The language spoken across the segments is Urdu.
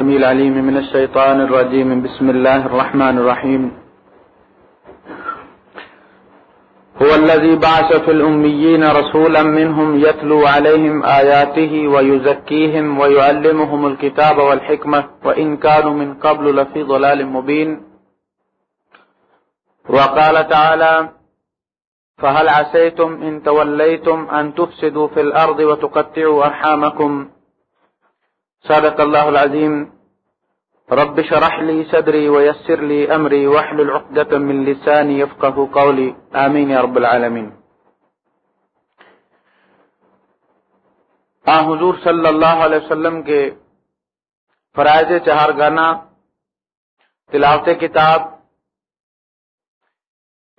السميع العليم من الشيطان الرجيم. بسم الله الرحمن الرحيم. هو الذي بعث في الأميين رسولا منهم يتلو عليهم آياته ويزكيهم ويعلمهم الكتاب والحكمة، وإن كانوا من قبل لفي ضلال مبين. وقال تعالى فهل عسيتم إن توليتم أن تفسدوا في الأرض وتقطعوا أرحامكم؟ صدق الله العظيم رب شرح لي صدري ويسر لي أمري وحل العقدة من لساني يفقه قولي آمين يا رب العالمين آ حضور صلی اللہ علیہ وسلم کے فرائض چہار گانا تلاوت کتاب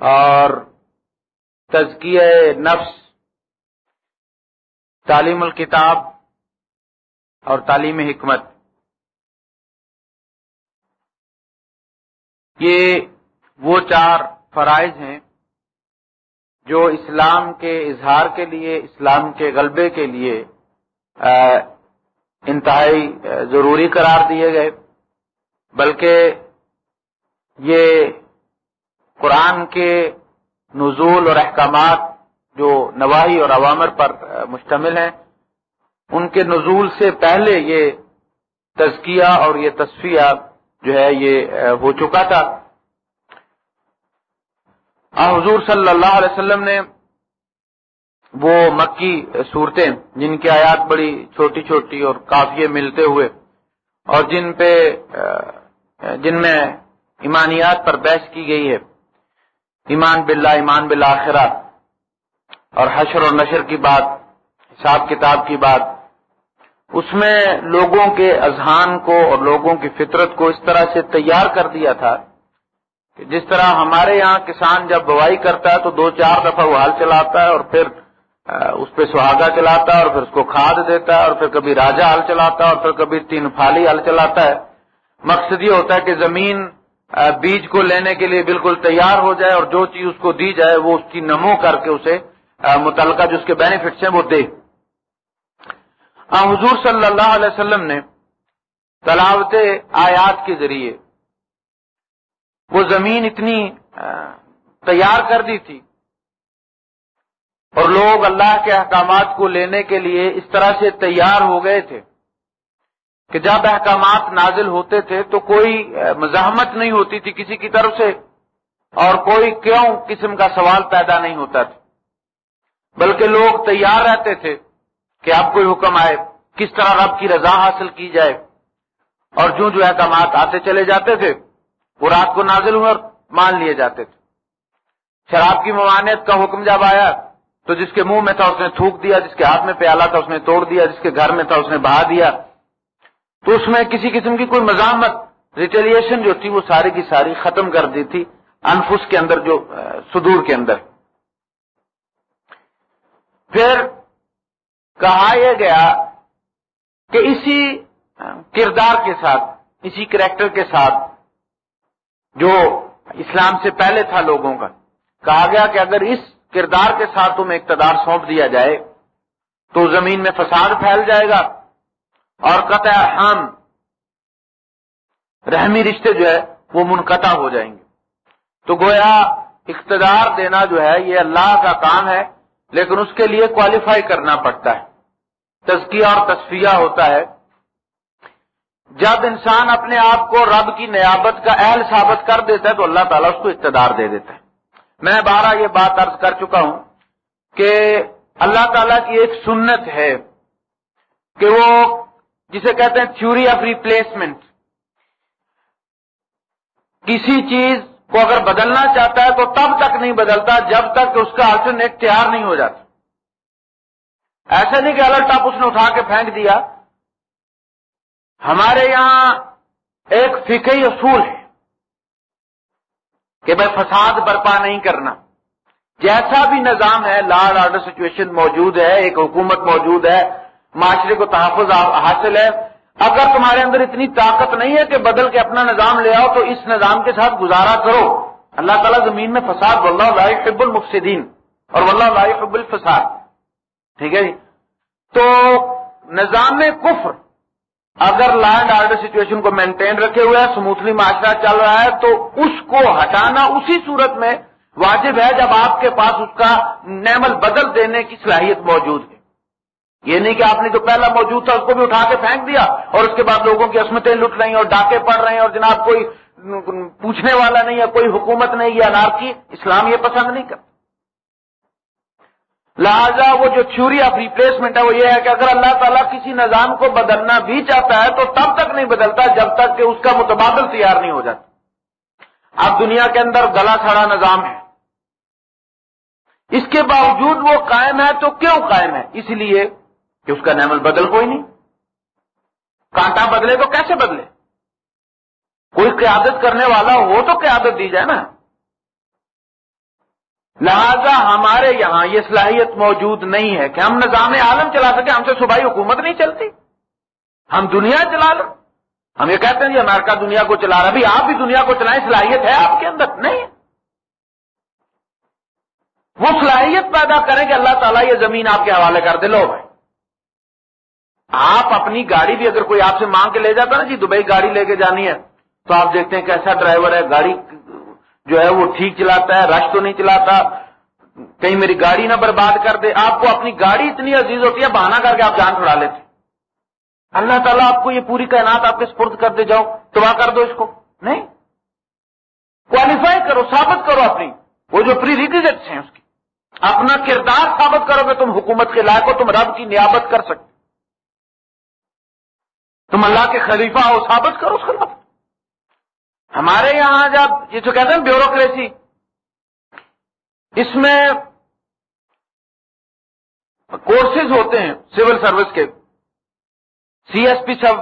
اور تزکیہ نفس، تعلیم الکتاب اور تعلیم حکمت۔ یہ وہ چار فرائض ہیں جو اسلام کے اظہار کے لیے، اسلام کے غلبے کے لیے انتہائی ضروری قرار دیے گئے۔ بلکہ یہ قرآن کے نزول اور احکامات جو نواحی اور عوامر پر مشتمل ہیں ان کے نزول سے پہلے یہ تزکیہ اور یہ تصفیہ جو ہے یہ ہو چکا تھا۔ حضور صلی اللہ علیہ وسلم نے وہ مکی صورتیں، جن کی آیات بڑی چھوٹی چھوٹی اور کافی ملتے ہوئے، اور جن پہ جن میں ایمانیات پر بحث کی گئی ہے۔ ایمان باللہ، ایمان بالآخرہ، اور حشر اور نشر کی بات، حساب کتاب کی بات اس میں لوگوں کے اذہان کو اور لوگوں کی فطرت کو اس طرح سے تیار کر دیا تھا کہ جس طرح ہمارے یہاں کسان جب بوائی کرتا ہے تو دو چار دفعہ وہ ہل چلاتا ہے اور پھر اس پہ سہاگا چلاتا ہے اور پھر اس کو کھاد دیتا ہے اور پھر کبھی راجا ہل چلاتا ہے اور پھر کبھی تین پھالی ہل چلاتا ہے۔ مقصد یہ ہوتا ہے کہ زمین بیج کو لینے کے لیے بالکل تیار ہو جائے اور جو چیز اس کو دی جائے وہ اس کی نمو کر کے اسے متعلقہ جو اس کے بینیفٹس ہیں وہ دے۔ حضور صلی اللہ علیہ وسلم نے تلاوت آیات کے ذریعے وہ زمین اتنی تیار کر دی تھی اور لوگ اللہ کے احکامات کو لینے کے لیے اس طرح سے تیار ہو گئے تھے کہ جب احکامات نازل ہوتے تھے تو کوئی مزاحمت نہیں ہوتی تھی کسی کی طرف سے اور کوئی کیوں قسم کا سوال پیدا نہیں ہوتا تھا، بلکہ لوگ تیار رہتے تھے۔ کہ اب کوئی حکم آئے، کس طرح رب کی رضا حاصل کی جائے؟ اور جو جو احکامات آتے چلے جاتے تھے، وہ رات کو نازل ہوئے اور مان لیے جاتے تھے۔ شراب کی ممانعت کا حکم جب آیا، تو جس کے منہ میں تھا، اس نے تھوک دیا، جس کے ہاتھ میں پیالہ تھا، اس نے توڑ دیا، جس کے گھر میں تھا، اس نے بہا دیا۔ تو اس میں کسی قسم کی کوئی مزاحمت ریٹیلیشن جو تھی، وہ ساری کی ساری ختم کر دی تھی، انفس کے اندر جو سدور کے اندر۔ پھر کہا یہ گیا کہ اسی کردار کے ساتھ، اسی کریکٹر کے ساتھ جو اسلام سے پہلے تھا لوگوں کا، کہا گیا کہ اگر اس کردار کے ساتھ تمہیں اقتدار سونپ دیا جائے تو زمین میں فساد پھیل جائے گا اور قطع ہم رحمی رشتے جو ہے وہ منقطع ہو جائیں گے۔ تو گویا اقتدار دینا جو ہے، یہ اللہ کا کام ہے، لیکن اس کے لیے کوالیفائی کرنا پڑتا ہے۔ تزکیہ اور تصفیہ ہوتا ہے۔ جب انسان اپنے آپ کو رب کی نیابت کا اہل ثابت کر دیتا ہے تو اللہ تعالیٰ اس کو اقتدار دے دیتا ہے۔ میں بارہ یہ بات عرض کر چکا ہوں کہ اللہ تعالیٰ کی ایک سنت ہے کہ وہ جسے کہتے ہیں تھیوری آف ریپلیسمنٹ کسی چیز کو اگر بدلنا چاہتا ہے تو تب تک نہیں بدلتا جب تک اس کا الٹرنیٹ تیار نہیں ہو جاتا۔ ایسا نہیں کہ الرٹ ٹاپ اس نے اٹھا کے پھینک دیا۔ ہمارے یہاں ایک فکری اصول ہے کہ بھائی فساد برپا نہیں کرنا۔ جیسا بھی نظام ہے لاڈ آرڈر سچویشن موجود ہے، ایک حکومت موجود ہے، معاشرے کو تحفظ حاصل ہے۔ اگر تمہارے اندر اتنی طاقت نہیں ہے کہ بدل کے اپنا نظام لے آؤ، تو اس نظام کے ساتھ گزارا کرو۔ اللہ تعالیٰ زمین میں فساد، واللہ لا يحب المفسدین اور واللہ لا الفساد۔ ٹھیک ہے جی؟ تو نظام کفر، اگر لا اینڈ آرڈر سچویشن کو مینٹین رکھے ہوئے سموتھلی معاشرہ چل رہا ہے، تو اس کو ہٹانا اسی صورت میں واجب ہے جب آپ کے پاس اس کا نیمل بدل دینے کی صلاحیت موجود ہے۔ یہ نہیں کہ آپ نے جو پہلا موجود تھا اس کو بھی اٹھا کے پھینک دیا اور اس کے بعد لوگوں کی عصمتیں لٹ رہی ہیں اور ڈاکے پڑ رہے ہیں اور جناب کوئی پوچھنے والا نہیں ہے، کوئی حکومت نہیں ہے انارکی اسلام یہ پسند نہیں کرتا۔ لہذا وہ جو تھیوری آف ریپلیسمنٹ ہے وہ یہ ہے کہ اگر اللہ تعالیٰ کسی نظام کو بدلنا بھی چاہتا ہے تو تب تک نہیں بدلتا جب تک کہ اس کا متبادل تیار نہیں ہو جاتا۔ اب دنیا کے اندر گلا سڑا نظام ہے۔ اس کے باوجود وہ قائم ہے تو کیوں قائم ہے؟ اس لیے کہ اس کا نعمل بدل کوئی نہیں۔ کانٹا بدلے تو کیسے بدلے؟ کوئی قیادت کرنے والا ہو تو قیادت دی جائے نا۔ لہذا ہمارے یہاں یہ صلاحیت موجود نہیں ہے کہ ہم نظام عالم چلا سکیں، ہم سے صبح حکومت نہیں چلتی۔ ہم دنیا چلا لیں۔ ہم یہ کہتے ہیں جی امریکہ دنیا کو چلا رہا بھی آپ بھی دنیا کو چلائیں، صلاحیت ہے آپ کے اندر؟ نہیں۔ وہ صلاحیت پیدا کریں کہ اللہ تعالیٰ یہ زمین آپ کے حوالے کر دے۔ لو بھائی، آپ اپنی گاڑی بھی اگر کوئی آپ سے مانگ کے لے جاتا نا جی دبئی گاڑی لے کے جانی ہے، تو آپ دیکھتے ہیں کیسا ڈرائیور ہے، گاڑی جو ہے وہ ٹھیک چلاتا ہے، رش تو نہیں چلاتا۔ کہیں میری گاڑی نہ برباد کر دے۔ آپ کو اپنی گاڑی اتنی عزیز ہوتی ہے بہانا کر کے آپ جان چھڑا لیتے۔ اللہ تعالیٰ آپ کو یہ پوری کائنات آپ کے سپرد کر دے۔ جاؤ، تباہ کر دو اس کو۔ نہیں۔ کوالیفائی کرو، ثابت کرو اپنی۔ وہ جو پری ریکویزٹس ہیں اس کی۔ اپنا کردار ثابت کرو گے تم حکومت کے لائق ہو، تم رب کی نیابت کر سکتے۔ تم اللہ کے خلیفہ ہو، ثابت کرو اس خلاف۔ ہمارے یہاں جب یہ جو کہتے ہیں بیوروکریسی اس میں کورسز ہوتے ہیں سول سروس کے۔ سی ایس پی سب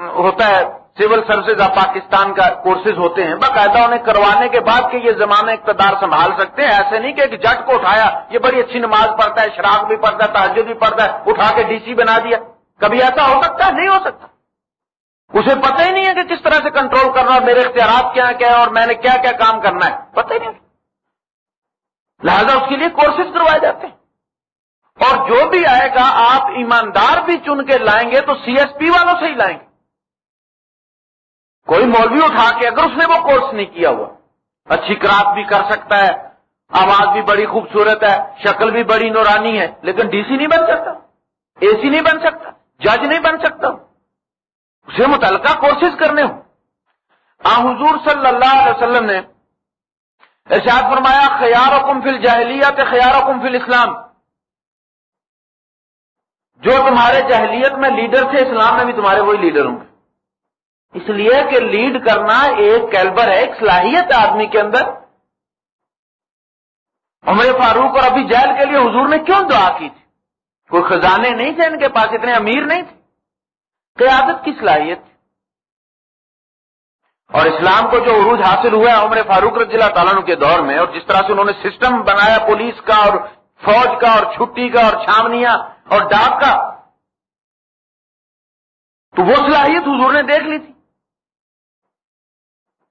ہوتا ہے سول سروسز آف پاکستان کا کورسز ہوتے ہیں۔ باقاعدہ انہیں کروانے کے بعد کہ یہ زمانہ اقتدار سنبھال سکتے ہیں۔ ایسے نہیں کہ ایک جٹ کو اٹھایا، یہ بڑی اچھی نماز پڑھتا ہے شراک بھی پڑھتا ہے تحجد بھی پڑھتا ہے، اٹھا کے ڈی سی بنا دیا۔ کبھی ایسا ہو سکتا ہے؟ نہیں ہو سکتا۔ اسے پتہ ہی نہیں ہے کہ کس طرح سے کنٹرول کرنا میرے اختیارات کیا کیا اور میں نے کیا کیا کام کرنا ہے۔ پتہ ہی نہیں۔ لہذا اس کے لیے کورسز کروائے جاتے ہیں۔ اور جو بھی آئے گا، آپ ایماندار بھی چن کے لائیں گے تو سی ایس پی والوں سے ہی لائیں گے۔ کوئی مولوی اٹھا کے اگر اس نے وہ کورس نہیں کیا ہوا، اچھی کراف بھی کر سکتا ہے، آواز بھی بڑی خوبصورت ہے، شکل بھی بڑی نورانی ہے، لیکن ڈی سی نہیں بن سکتا۔ اے سی نہیں بن سکتا، جج نہیں بن سکتا۔ اسے متعلقہ کورسز کرنے ہوں۔ آ، حضور صلی اللہ علیہ وسلم نے ارشاد فرمایا خیار و کم فل جہلیت خیار و کم فل اسلام جو تمہارے جہلیت میں لیڈر تھے، اسلام میں بھی تمہارے وہی لیڈر ہوں گے۔ اس لیے کہ لیڈ کرنا ایک کیلبر ہے، ایک صلاحیت آدمی کے اندر۔ عمر فاروق اور ابھی جیل کے لیے حضور نے کیوں دعا کی تھی؟ کوئی خزانے نہیں تھے ان کے پاس، اتنے امیر نہیں تھے۔ قیادت کی صلاحیت اور اسلام کو جو عروج حاصل ہوا ہے عمر فاروق رضی اللہ تعالیٰ کے دور میں، اور جس طرح سے انہوں نے سسٹم بنایا پولیس کا، اور فوج کا، اور چھٹی کا، اور چھامنیاں، اور ڈاک کا، تو وہ صلاحیت حضور نے دیکھ لی تھی۔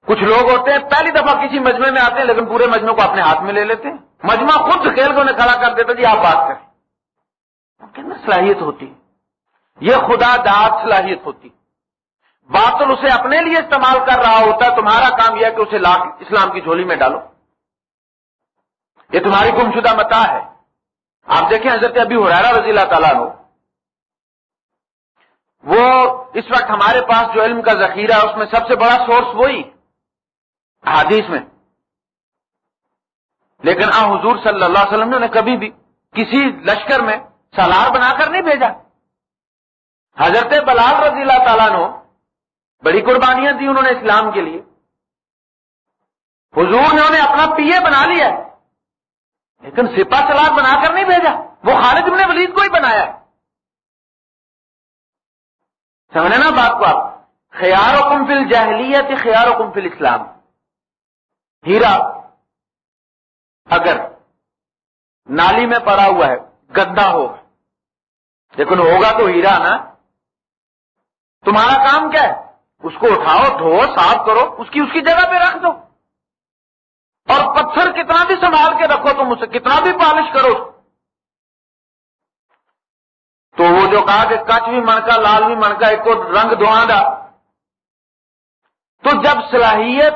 کچھ لوگ ہوتے ہیں، پہلی دفعہ کسی مجمع میں آتے ہیں، لیکن پورے مجمع کو اپنے ہاتھ میں لے لیتے ہیں۔ مجمع خود کھیل کو انہیں کھڑا کر دیتا جی آپ بات کریں۔ صلاحیت ہوتی۔ ہے یہ خدا داد صلاحیت ہوتی۔ باطل اسے اپنے لیے استعمال کر رہا ہوتا ہے تمہارا کام یہ ہے کہ اسے اسلام کی جھولی میں ڈالو۔ یہ تمہاری گمشدہ متا ہے۔ آپ دیکھیں حضرت ابھی حرارا رضی اللہ تعالیٰ ہو وہ اس وقت ہمارے پاس جو علم کا ذخیرہ ہے، اس میں سب سے بڑا سورس وہی حدیث میں۔ لیکن آ حضور صلی اللہ علیہ وسلم نے کبھی بھی کسی لشکر میں سالار بنا کر نہیں بھیجا۔ حضرت بلال رضی اللہ تعالیٰ نے بڑی قربانیاں دی انہوں نے اسلام کے لیے۔ حضور نے انہیں اپنا پی اے بنا لیا لیکن سپا سلاد بنا کر نہیں بھیجا۔ وہ خالد ابن ولید کو ہی بنایا سمجھے نا بات کو آپ؟ خیار و کمفل جہلیت خیار و کمفل اسلام ہیرا، اگر نالی میں پڑا ہوا ہے گدا ہو لیکن ہوگا تو ہیرا نا۔ تمہارا کام کیا ہے؟ اس کو اٹھاؤ، دھو، صاف کرو، اس کی اس کی جگہ پہ رکھ دو۔ اور پتھر کتنا بھی سنبھال کے رکھو تم اسے، کتنا بھی پالش کرو۔ تو وہ جو کہا کہ کچ بھی منکا لال بھی منکا ایک کو رنگ دا۔ تو جب صلاحیت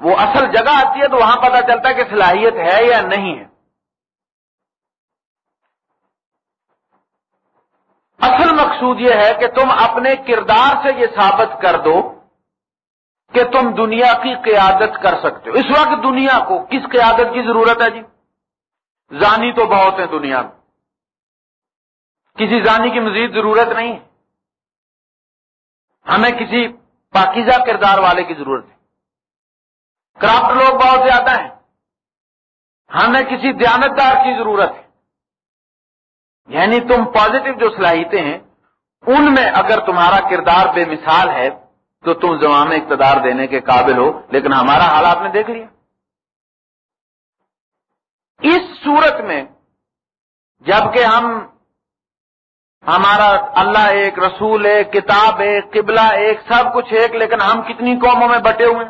وہ اصل جگہ آتی ہے تو وہاں پتا چلتا ہے کہ صلاحیت ہے یا نہیں ہے۔ اصل مقصود یہ ہے کہ تم اپنے کردار سے یہ ثابت کر دو کہ تم دنیا کی قیادت کر سکتے ہو۔ اس وقت دنیا کو کس قیادت کی ضرورت ہے جی؟ زانی تو بہت ہیں دنیا میں۔ کسی زانی کی مزید ضرورت نہیں ہے۔ ہمیں کسی پاکیزہ کردار والے کی ضرورت ہے۔ کرافٹ لوگ بہت زیادہ ہیں۔ ہمیں کسی دیانتدار کی ضرورت ہے۔ یعنی تم پازیٹو جو صلاحیتیں ہیں، ان میں اگر تمہارا کردار بے مثال ہے، تو تم زمام اقتدار دینے کے قابل ہو، لیکن ہمارا حال آپ نے دیکھ لیا۔ اس صورت میں، جبکہ ہم، ہمارا اللہ ایک رسول، ایک کتاب، ایک قبلہ، ایک سب کچھ ایک، لیکن ہم کتنی قوموں میں بٹے ہوئے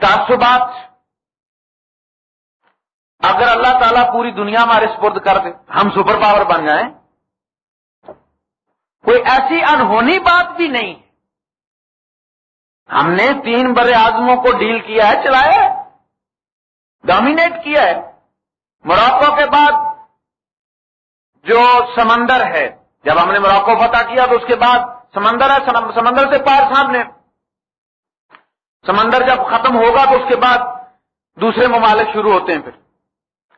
تعصبات اگر اللہ تعالیٰ پوری دنیا ہمارے سپرد کر دے، ہم سپر پاور بن جائیں۔ کوئی ایسی انہونی بات بھی نہیں۔ ہم نے تین بر اعظموں کو ڈیل کیا ہے، چلایا ہے۔ ڈومینیٹ کیا ہے۔ موراکو کے بعد جو سمندر ہے، جب ہم نے موراکو فتح کیا، تو اس کے بعد سمندر ہے سمندر سے پار سامنے سمندر جب ختم ہوگا، تو اس کے بعد دوسرے ممالک شروع ہوتے ہیں پھر۔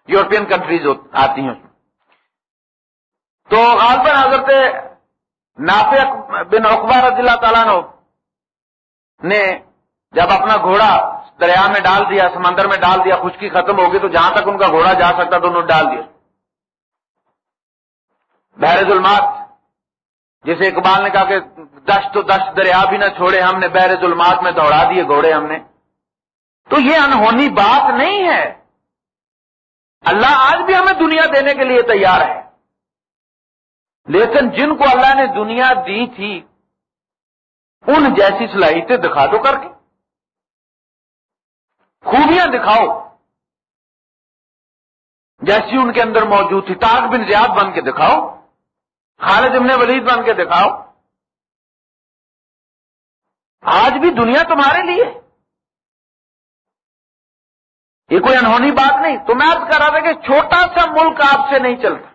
یورپین کنٹریز آتی ہیں تو غالباً حضرت نافع بن اقبا رضی اللہ تعالیٰ نے جب اپنا گھوڑا دریا میں ڈال دیا، سمندر میں ڈال دیا، خشکی ختم ہوگی تو جہاں تک ان کا گھوڑا جا سکتا تو انہوں نے ڈال دیا۔ بحر ظلمات، جسے اقبال نے کہا کہ دشت تو دشت، دریا بھی نہ چھوڑے ہم نے، بحر ظلمات میں دوڑا دیے گھوڑے ہم نے۔ تو یہ انہونی بات نہیں ہے۔ اللہ آج بھی ہمیں دنیا دینے کے لیے تیار ہے۔ لیکن جن کو اللہ نے دنیا دی تھی، ان جیسی صلاحیتیں دکھا دو کر کے۔ خوبیاں دکھاؤ۔ جیسی ان کے اندر موجود تھی تاغ بن زیاد بن کے دکھاؤ۔ خالد ابن ولید بن کے دکھاؤ۔ آج بھی دنیا تمہارے لیے یہ کوئی انہونی بات نہیں۔ تو میں کر رہا تھا کہ چھوٹا سا ملک آپ سے نہیں چلتا۔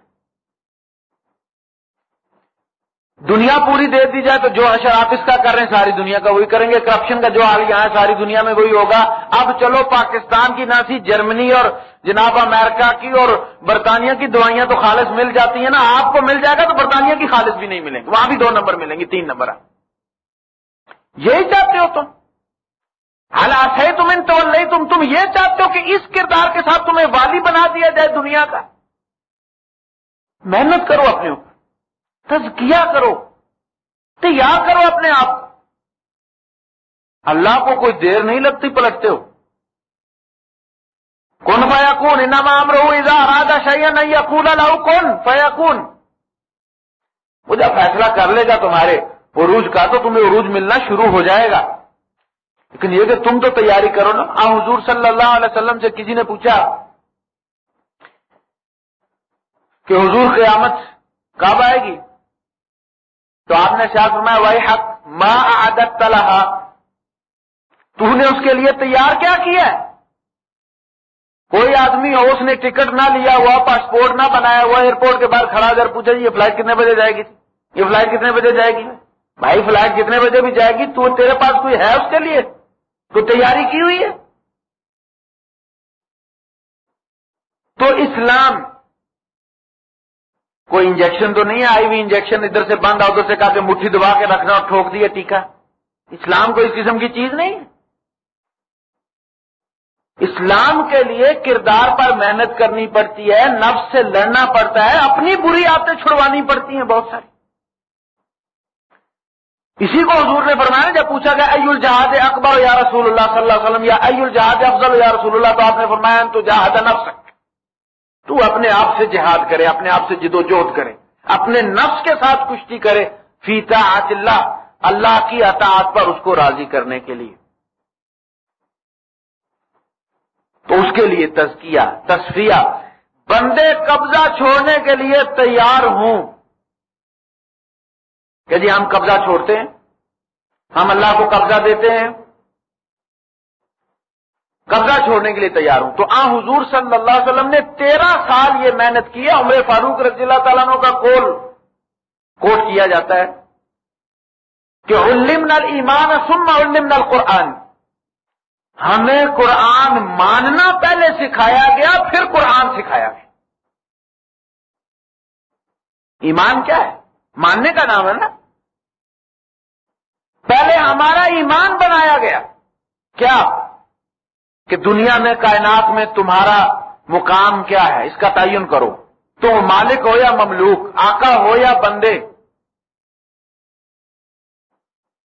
دنیا پوری دے دی جائے تو جو اشر آپ اس کا کر رہے ہیں، ساری دنیا کا وہی کریں گے۔ کرپشن کا جو حال یہاں ساری دنیا میں وہی ہوگا۔ اب چلو، پاکستان کی نہ سی، جرمنی اور جناب امریکہ کی اور برطانیہ کی دوائیاں تو خالص مل جاتی ہیں نا۔ آپ کو مل جائے گا تو برطانیہ کی خالص بھی نہیں ملیں گے وہاں بھی دو نمبر ملیں گے تین نمبر یہی چاہتے ہو تم؟ حالات ہے تم ان تو نہیں تم تم یہ چاہتے ہو کہ اس کردار کے ساتھ تمہیں والی بنا دیا جائے دنیا کا؟ محنت کرو اپنے اوپر، تزکیہ کرو، تیار کرو اپنے آپ اللہ کو کوئی دیر نہیں لگتی پلٹتے ہو۔ کون فیا کون انعام رہو ایزا ارادہ شاہیا نہیں اکون لاؤ کون فیا کون وہ جب فیصلہ کر لے گا تمہارے عروج کا، تو تمہیں عروج ملنا شروع ہو جائے گا۔ لیکن یہ کہ تم تو تیاری کرو نا۔ آ، حضور صلی اللہ علیہ وسلم سے کسی نے پوچھا کہ حضور قیامت کب آئے گی؟ تو آپ نے شاہ فرمایا، وہی حق۔ ماں عادت تلحا تو نے اس کے لیے تیار کیا کیا؟ ہے کوئی آدمی ہو، اس نے ٹکٹ نہ لیا ہوا، پاسپورٹ نہ بنایا ہوا، ایئرپورٹ کے باہر کھڑا کر پوچھا جی یہ فلائٹ کتنے بجے جائے گی؟ یہ فلائٹ کتنے بجے جائے گی؟ بھائی، فلائٹ کتنے بجے بھی جائے گی؟ تو تیرے پاس کوئی ہے اس کے لیے؟ تو تیاری کی ہوئی ہے؟ تو اسلام کوئی انجیکشن تو نہیں آئی ہوئی، انجیکشن ادھر سے بند ادھر سے کہا کہ مٹھی دبا کے رکھنا اور ٹھوک دیا ٹیکا۔ اسلام کو اس قسم کی چیز نہیں ہے۔ اسلام کے لیے کردار پر محنت کرنی پڑتی ہے، نفس سے لڑنا پڑتا ہے، اپنی بری عادتیں چھڑوانی پڑتی ہیں بہت ساری۔ اسی کو حضور نے فرمایا جب پوچھا گیا ای الجہاد اکبر یا رسول اللہ صلی اللہ علیہ وسلم؟ یا ای الجہاد افضل یا رسول اللہ؟ تو آپ نے فرمایا تو جہاد نفس تو اپنے آپ سے جہاد کرے، اپنے آپ سے جد و جہد کرے، اپنے نفس کے ساتھ کشتی کرے۔ فیتا اللہ اللہ کی اطاعت پر اس کو راضی کرنے کے لیے۔ تو اس کے لیے تزکیہ تصفیہ بندے قبضہ چھوڑنے کے لیے تیار ہوں۔ کہ جی ہم قبضہ چھوڑتے ہیں، ہم اللہ کو قبضہ دیتے ہیں۔ قبضہ چھوڑنے کے لیے تیار ہوں۔ تو آ حضور صلی اللہ علیہ وسلم نے تیرہ سال یہ محنت کی ہے۔ عمر فاروق رضی اللہ تعالیٰ کا کول کوٹ کیا جاتا ہے کہ علم نل ایمان سم علم نل قرآن ہمیں قرآن ماننا پہلے سکھایا گیا، پھر قرآن سکھایا گیا۔ ایمان کیا ہے؟ ماننے کا نام ہے نا۔ پہلے ہمارا ایمان بنایا گیا۔ کیا؟ کہ دنیا میں، کائنات میں تمہارا مقام کیا ہے؟ اس کا تعین کرو۔ تم مالک ہو یا مملوک، آقا ہو یا بندے۔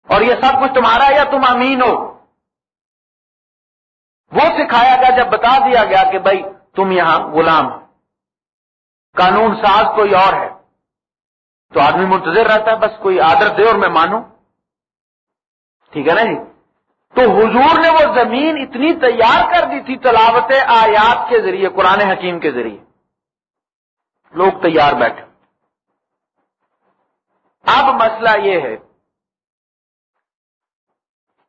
اور یہ سب کچھ تمہارا یا تم امین ہو؟ وہ سکھایا گیا، جب بتا دیا گیا کہ بھائی تم یہاں غلام قانون ساز کوئی اور ہے۔ تو آدمی منتظر رہتا ہے، بس کوئی آدر دے اور میں مانوں۔ ٹھیک ہے نا جی؟ تو حضور نے وہ زمین اتنی تیار کر دی تھی تلاوت آیات کے ذریعے، قرآن حکیم کے ذریعے۔ لوگ تیار بیٹھے۔ اب مسئلہ یہ ہے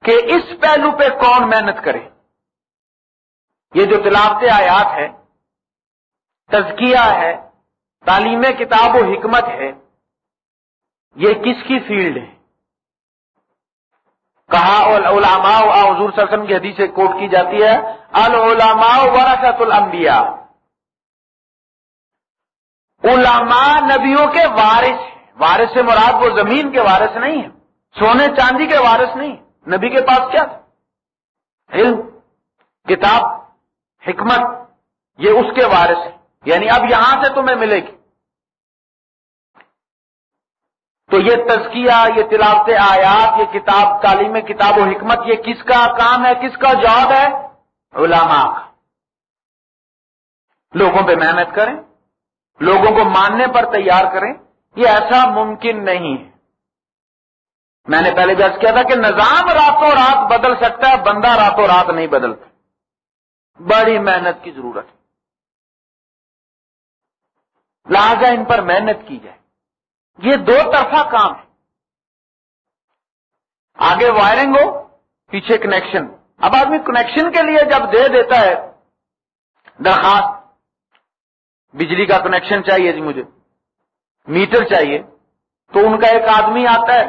کہ اس پہلو پہ کون محنت کرے؟ یہ جو تلاوت آیات ہے، تزکیہ ہے، تعلیم کتاب و حکمت ہے، یہ کس کی فیلڈ ہے؟ کہا علماء حضور صلی اللہ علیہ وسلم کی حدیث سے کوٹ کی جاتی ہے، العلماء ورثت الانبیاء۔ علماء نبیوں کے وارث وارث سے مراد وہ زمین کے وارث نہیں ہے سونے چاندی کے وارث نہیں، نبی کے پاس کیا تھا؟ علم، کتاب، حکمت، یہ اس کے وارث ہے یعنی اب یہاں سے تمہیں ملے گی۔ تو یہ تزکیہ، یہ تلاوت آیات، یہ کتاب، تعلیم کتاب و حکمت، یہ کس کا کام ہے، کس کا جاب ہے؟ علماء۔ کا لوگوں پہ محنت کریں، لوگوں کو ماننے پر تیار کریں، یہ ایسا ممکن نہیں ہے۔ میں نے پہلے بھی کیا تھا کہ نظام راتوں رات بدل سکتا ہے، بندہ راتوں رات نہیں بدلتا۔ بڑی محنت کی ضرورت۔ ہے لہذا ان پر محنت کی جائے۔ یہ دو طرفہ کام ہے۔ آگے وائرنگ ہو، پیچھے کنیکشن اب آدمی کنیکشن کے لیے جب دے دیتا ہے، درخواست، بجلی کا کنیکشن چاہیے جی مجھے میٹر چاہیے، تو ان کا ایک آدمی آتا ہے۔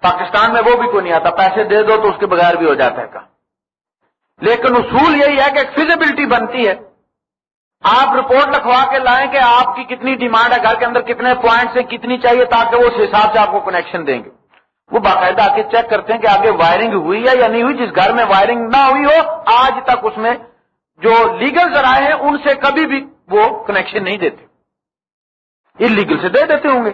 پاکستان میں وہ بھی کوئی نہیں آتا، پیسے دے دو تو اس کے بغیر بھی ہو جاتا ہے کام۔ لیکن اصول یہی ہے کہ ایک فیزیبلٹی بنتی ہے۔ آپ رپورٹ لکھوا کے لائیں کہ آپ کی کتنی ڈیمانڈ ہے، گھر کے اندر کتنے پوائنٹس ہیں، کتنی چاہیے تاکہ وہ اس حساب سے آپ کو کنیکشن دیں گے۔ وہ باقاعدہ آ کے چیک کرتے ہیں کہ آگے وائرنگ ہوئی ہے یا نہیں ہوئی۔ جس گھر میں وائرنگ نہ ہوئی ہو، آج تک اس میں جو لیگل ذرائع ہیں، ان سے کبھی بھی وہ کنیکشن نہیں دیتے۔ انلیگل سے دے دیتے ہوں گے۔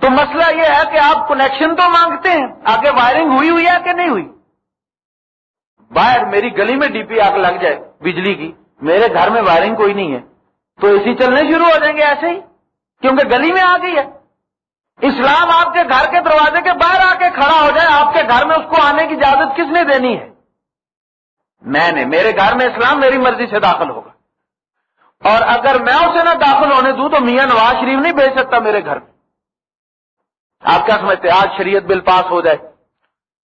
تو مسئلہ یہ ہے کہ آپ کنیکشن تو مانگتے ہیں، آگے وائرنگ ہوئی ہوئی ہے کہ نہیں ہوئی؟ باہر میری گلی میں ڈی پی آگ لگ جائے، بجلی کی۔ میرے گھر میں وائرنگ کوئی نہیں ہے۔ تو اسی چلنے شروع ہو جائیں گے ایسے ہی، کیونکہ گلی میں آ گئی ہے۔ اسلام آپ کے گھر کے دروازے کے باہر آ کے کھڑا ہو جائے، آپ کے گھر میں اس کو آنے کی اجازت کس نے دینی ہے؟ میں نے، میرے گھر میں اسلام میری مرضی سے داخل ہوگا۔ اور اگر میں اسے نہ داخل ہونے دوں تو میاں نواز شریف نہیں بھیج سکتا میرے گھر میں۔ آپ کیا سمجھتے آج شریعت بل پاس ہو جائے۔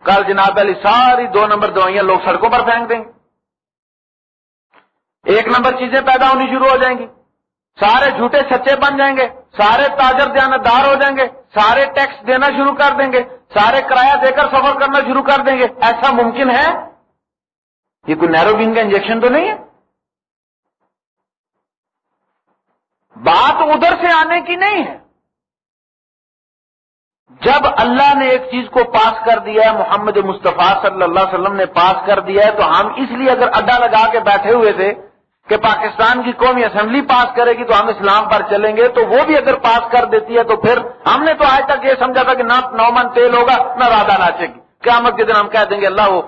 کل جناب علی ساری دو نمبر دوائیاں لوگ سڑکوں پر پھینک دیں۔ گے ایک نمبر چیزیں پیدا ہونی شروع ہو جائیں گی۔ سارے جھوٹے سچے بن جائیں گے، سارے تاجر دیانتدار ہو جائیں گے، سارے ٹیکس دینا شروع کر دیں گے، سارے کرایہ دے کر سفر کرنا شروع کر دیں گے۔ ایسا ممکن ہے؟ یہ کوئی نیروگین کا انجیکشن تو نہیں ہے؟ بات ادھر سے آنے کی نہیں ہے۔ جب اللہ نے ایک چیز کو پاس کر دیا ہے، محمد مصطفیٰ صلی اللہ علیہ وسلم نے پاس کر دیا ہے، تو ہم اس لیے اگر اڈا لگا کے بیٹھے ہوئے تھے کہ پاکستان کی قومی اسمبلی پاس کرے گی تو ہم اسلام پر چلیں گے، تو وہ بھی اگر پاس کر دیتی ہے تو پھر ہم نے تو آج تک یہ سمجھا تھا کہ نہ نو من تیل ہوگا، نہ رادا ناچے گی۔ قیامت کے دن ہم کہہ دیں گے، اللہ، وہ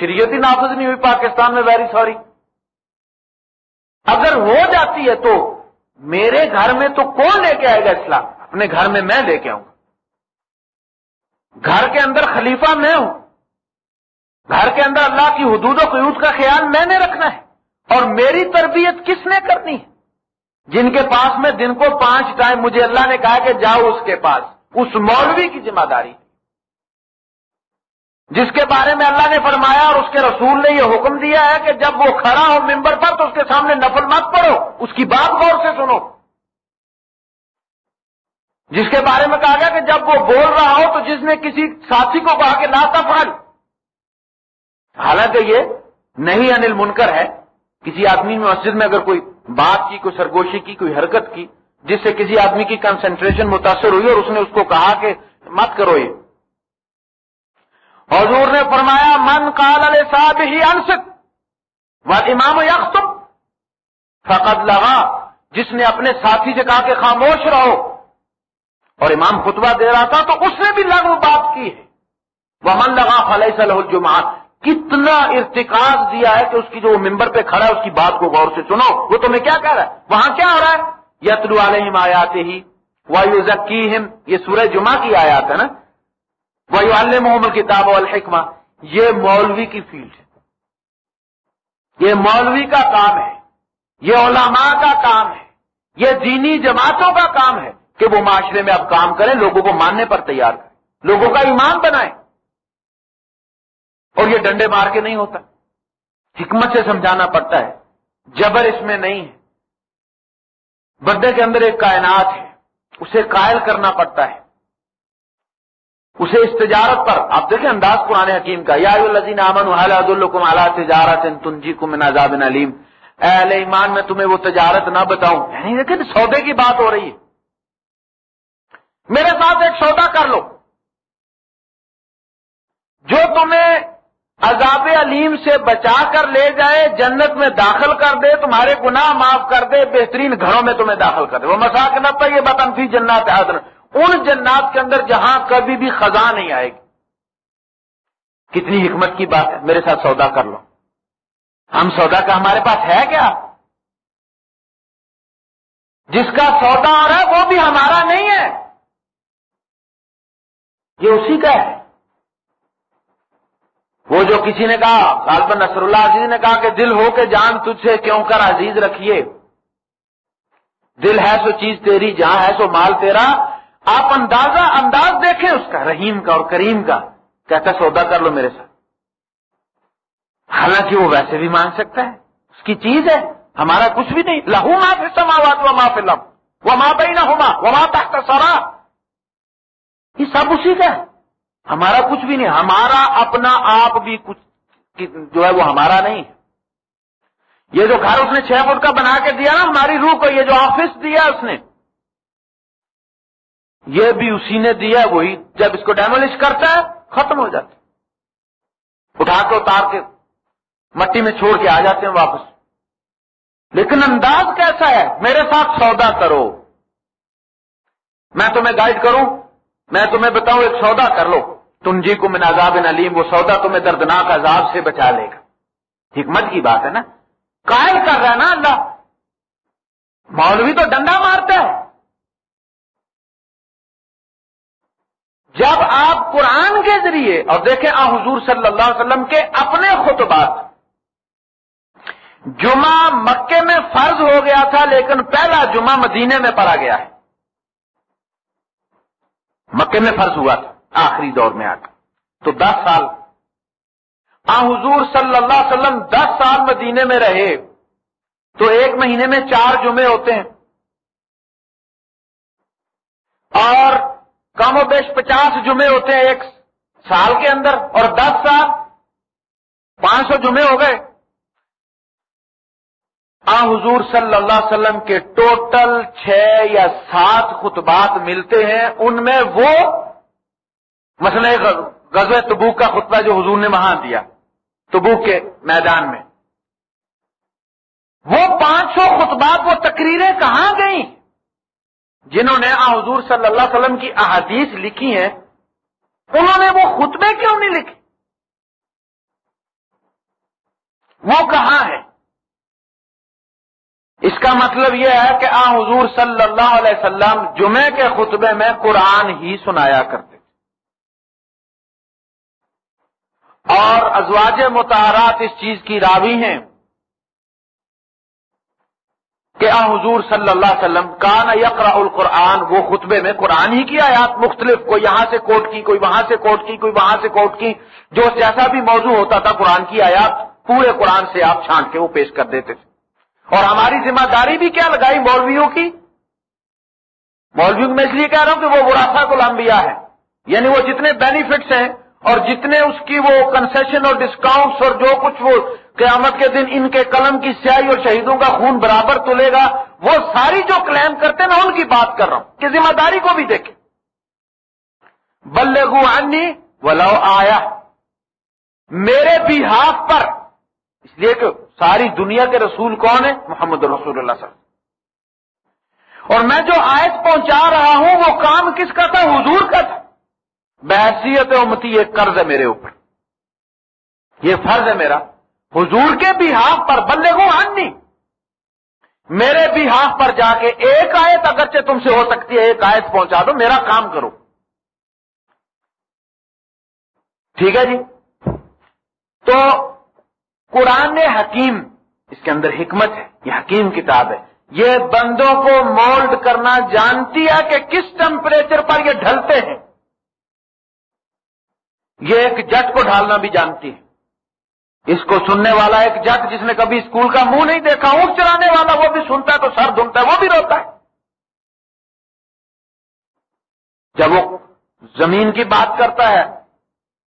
شریعت ہی نافذ نہیں ہوئی پاکستان میں ویری سوری اگر ہو جاتی ہے تو میرے گھر میں تو کون لے کے آئے گا اسلام؟ اپنے گھر میں میں لے کے آؤں گھر کے اندر خلیفہ میں ہوں۔ گھر کے اندر اللہ کی حدود و قیود کا خیال میں نے رکھنا ہے۔ اور میری تربیت کس نے کرنی؟ ہے جن کے پاس میں دن کو پانچ ٹائم مجھے اللہ نے کہا کہ جاؤ اس کے پاس، اس مولوی کی ذمہ داری۔ جس کے بارے میں اللہ نے فرمایا اور اس کے رسول نے یہ حکم دیا ہے کہ جب وہ کھڑا ہو ممبر پر تو اس کے سامنے نفل مت پڑھو، اس کی بات غور سے سنو۔ جس کے بارے میں کہا گیا کہ جب وہ بول رہا ہو تو جس نے کسی ساتھی کو کہا کہ لاتا فعل حالانکہ یہ نہیں انل منکر ہے۔ کسی آدمی میں مسجد میں اگر کوئی بات کی، کوئی سرگوشی کی، کوئی حرکت کی، جس سے کسی آدمی کی کنسنٹریشن متاثر ہوئی اور اس نے اس کو کہا کہ مت کرو یہ۔ حضور نے فرمایا، من کال علیہ صاحب ہی انسک و امام یختم فقط لگا جس نے اپنے ساتھی سے کہا کہ خاموش رہو اور امام خطبہ دے رہا تھا تو اس نے بھی لغو بات کی ہے۔ وہ من لگا فلح صلی الجماعت کتنا ارتکاز دیا ہے کہ اس کی جو ممبر پہ کھڑا ہے، اس کی بات کو غور سے سنو۔ وہ تمہیں کیا کہہ رہا ہے؟ وہاں کیا ہو رہا ہے؟ یتلو علیہم آیات ہی وایو ذکیہم یہ سورہ جمعہ کی آیات ہے نا؟ وایو اللہ محمد کتاب الحکمہ یہ مولوی کی فیلڈ ہے۔ یہ مولوی کا کام ہے۔ یہ علماء کا کام ہے۔ یہ دینی جماعتوں کا کام ہے کہ وہ معاشرے میں اب کام کریں، لوگوں کو ماننے پر تیار کریں۔ لوگوں کا ایمان بنائیں۔ اور یہ ڈنڈے مار کے نہیں ہوتا۔ حکمت سے سمجھانا پڑتا ہے۔ جبر اس میں نہیں ہے۔ بدے کے اندر ایک کائنات ہے۔ اسے قائل کرنا پڑتا ہے۔ اسے اس تجارت پر، آپ دیکھیں انداز قرآن حکیم کا۔ یا الزین امن اعلیٰ تجارت تنجی کو نازاب نلیم اہل ایمان، میں تمہیں وہ تجارت نہ بتاؤں۔ یعنی دیکھیں سودے کی بات ہو رہی ہے۔ میرے ساتھ ایک سودا کر لو۔ جو تمہیں عذاب علیم سے بچا کر لے جائے، جنت میں داخل کر دے، تمہارے گناہ معاف کر دے، بہترین گھروں میں تمہیں داخل کر دے۔ وہ مساق نہ پہ یہ بتن تھی جنات حضر ان جنات کے اندر جہاں کبھی بھی خزاں نہیں آئے گی۔ کتنی حکمت کی بات ہے، میرے ساتھ سودا کر لو۔ ہم سودا کا ہمارے پاس ہے کیا؟ جس کا سودا آ رہا ہے، وہ بھی ہمارا نہیں ہے۔ یہ اسی کا ہے۔ وہ جو کسی نے کہا غالب نصر اللہ عزیز نے کہا کہ دل ہو کے جان تجھ سے کیوں کر عزیز رکھیے؟ دل ہے سو چیز تیری جہاں ہے سو مال تیرا۔ آپ اندازہ انداز دیکھیں اس کا، رحیم کا اور کریم کا۔ کہتا سودا کر لو میرے ساتھ۔ حالانکہ وہ ویسے بھی مانگ سکتا ہے۔ اس کی چیز ہے، ہمارا کچھ بھی نہیں۔ لہو ماں پھر سماوات وہ ماں لم وہ ماں پہ نہ ہوما تحت سرا یہ سب اسی کا ہے۔ ہمارا کچھ بھی نہیں، ہمارا اپنا آپ بھی کچھ جو ہے وہ ہمارا نہیں۔ ہے یہ جو گھر اس نے چھ فٹ کا بنا کے دیا نا، ہماری روح کو، یہ جو آفس دیا اس نے۔ یہ بھی اسی نے دیا، وہی جب اس کو ڈیمولش کرتا ہے، ختم ہو جاتا اٹھا کے اتار کے مٹی میں چھوڑ کے آ جاتے ہیں واپس۔ لیکن انداز کیسا ہے؟ میرے ساتھ سودا کرو۔ میں تمہیں گائیڈ کروں۔ میں تمہیں بتاؤں، ایک سودا کر لو۔ تم جی کو من عذاب نلیم وہ سودا تمہیں دردناک عذاب سے بچا لے گا۔ حکمت کی بات ہے نا؟ قائل کر رہا ہے نا اللہ۔ مولوی تو ڈنڈا مارتا ہے۔ جب آپ قرآن کے ذریعے، اور دیکھیں آ حضور صلی اللہ علیہ وسلم کے اپنے خطبات، جمعہ مکے میں فرض ہو گیا تھا، لیکن پہلا جمعہ مدینے میں پڑا گیا ہے۔ مکے میں فرض ہوا تھا، آخری دور میں آ کر تو دس سال۔ آ، حضور صلی اللہ علیہ وسلم دس سال مدینے میں رہے۔ تو ایک مہینے میں چار جمعے ہوتے ہیں۔ اور کم و بیش پچاس جمعے ہوتے ہیں ایک سال کے اندر۔ اور دس سال پانچ سو جمعے ہو گئے۔ آ، حضور صلی اللہ علیہ وسلم کے ٹوٹل چھ یا سات خطبات ملتے ہیں۔ ان میں وہ مسئلہ غزل تبوک کا خطبہ جو حضور نے وہاں دیا، تبوک کے میدان میں۔ وہ پانچ سو خطبات، وہ تقریریں کہاں گئیں؟ جنہوں نے آ، حضور صلی اللہ علیہ وسلم کی احادیث لکھی ہیں، انہوں نے وہ خطبے کیوں نہیں لکھے؟ وہ کہاں ہے اس کا مطلب یہ ہے کہ آ حضور صلی اللہ علیہ وسلم جمعے کے خطبے میں قرآن ہی سنایا کرتے اور ازواج متحرات اس چیز کی راوی ہیں کہ آ حضور صلی اللہ علیہ وسلم کان یقرا القرآن، وہ خطبے میں قرآن ہی کی آیات مختلف، کوئی یہاں سے کوٹ کی، کوئی وہاں سے کوٹ کی، کوئی وہاں سے کوٹ کی، جو جیسا بھی موضوع ہوتا تھا قرآن کی آیات، پورے قرآن سے آپ چھانٹ کے وہ پیش کر دیتے تھے۔ اور ہماری ذمہ داری بھی کیا لگائی مولویوں کی؟ مولویوں میں اس لیے کہہ رہا ہوں کہ وہ براسا الانبیاء ہے یعنی وہ جتنے بینیفٹس ہیں اور جتنے اس کی وہ کنسیشن اور ڈسکاؤنٹس اور جو کچھ وہ قیامت کے دن ان کے قلم کی سیاہی اور شہیدوں کا خون برابر تلے گا، وہ ساری جو کلیم کرتے نا ان کی بات کر رہا ہوں کہ ذمہ داری کو بھی دیکھیں۔ بلغو انی ولو آیا میرے بھی پر، اس لیے کہ ساری دنیا کے رسول کون ہے محمد رسول اللہ صلی اللہ اور میں جو آیت پہنچا رہا ہوں، وہ کام کس کا تھا؟ حضور کا تھا۔ بحثیت امتی، یہ قرض ہے میرے اوپر۔ یہ فرض ہے میرا۔ حضور کے بھی ہاتھ پر بلے کو آنی میرے بھی ہاتھ پر جا کے ایک آیت اگرچہ تم سے ہو سکتی ہے، ایک آیت پہنچا دو، میرا کام کرو۔ ٹھیک ہے جی؟ تو قرآن حکیم، اس کے اندر حکمت ہے، یہ حکیم کتاب ہے۔ یہ بندوں کو مولڈ کرنا جانتی ہے کہ کس ٹمپریچر پر یہ ڈھلتے ہیں۔ یہ ایک جٹ کو ڈھالنا بھی جانتی ہے۔ اس کو سننے والا ایک جٹ جس نے کبھی اسکول کا منہ نہیں دیکھا، اونٹ چلانے والا وہ بھی سنتا ہے تو سر دھنتا ہے، وہ بھی روتا ہے۔ جب وہ زمین کی بات کرتا ہے،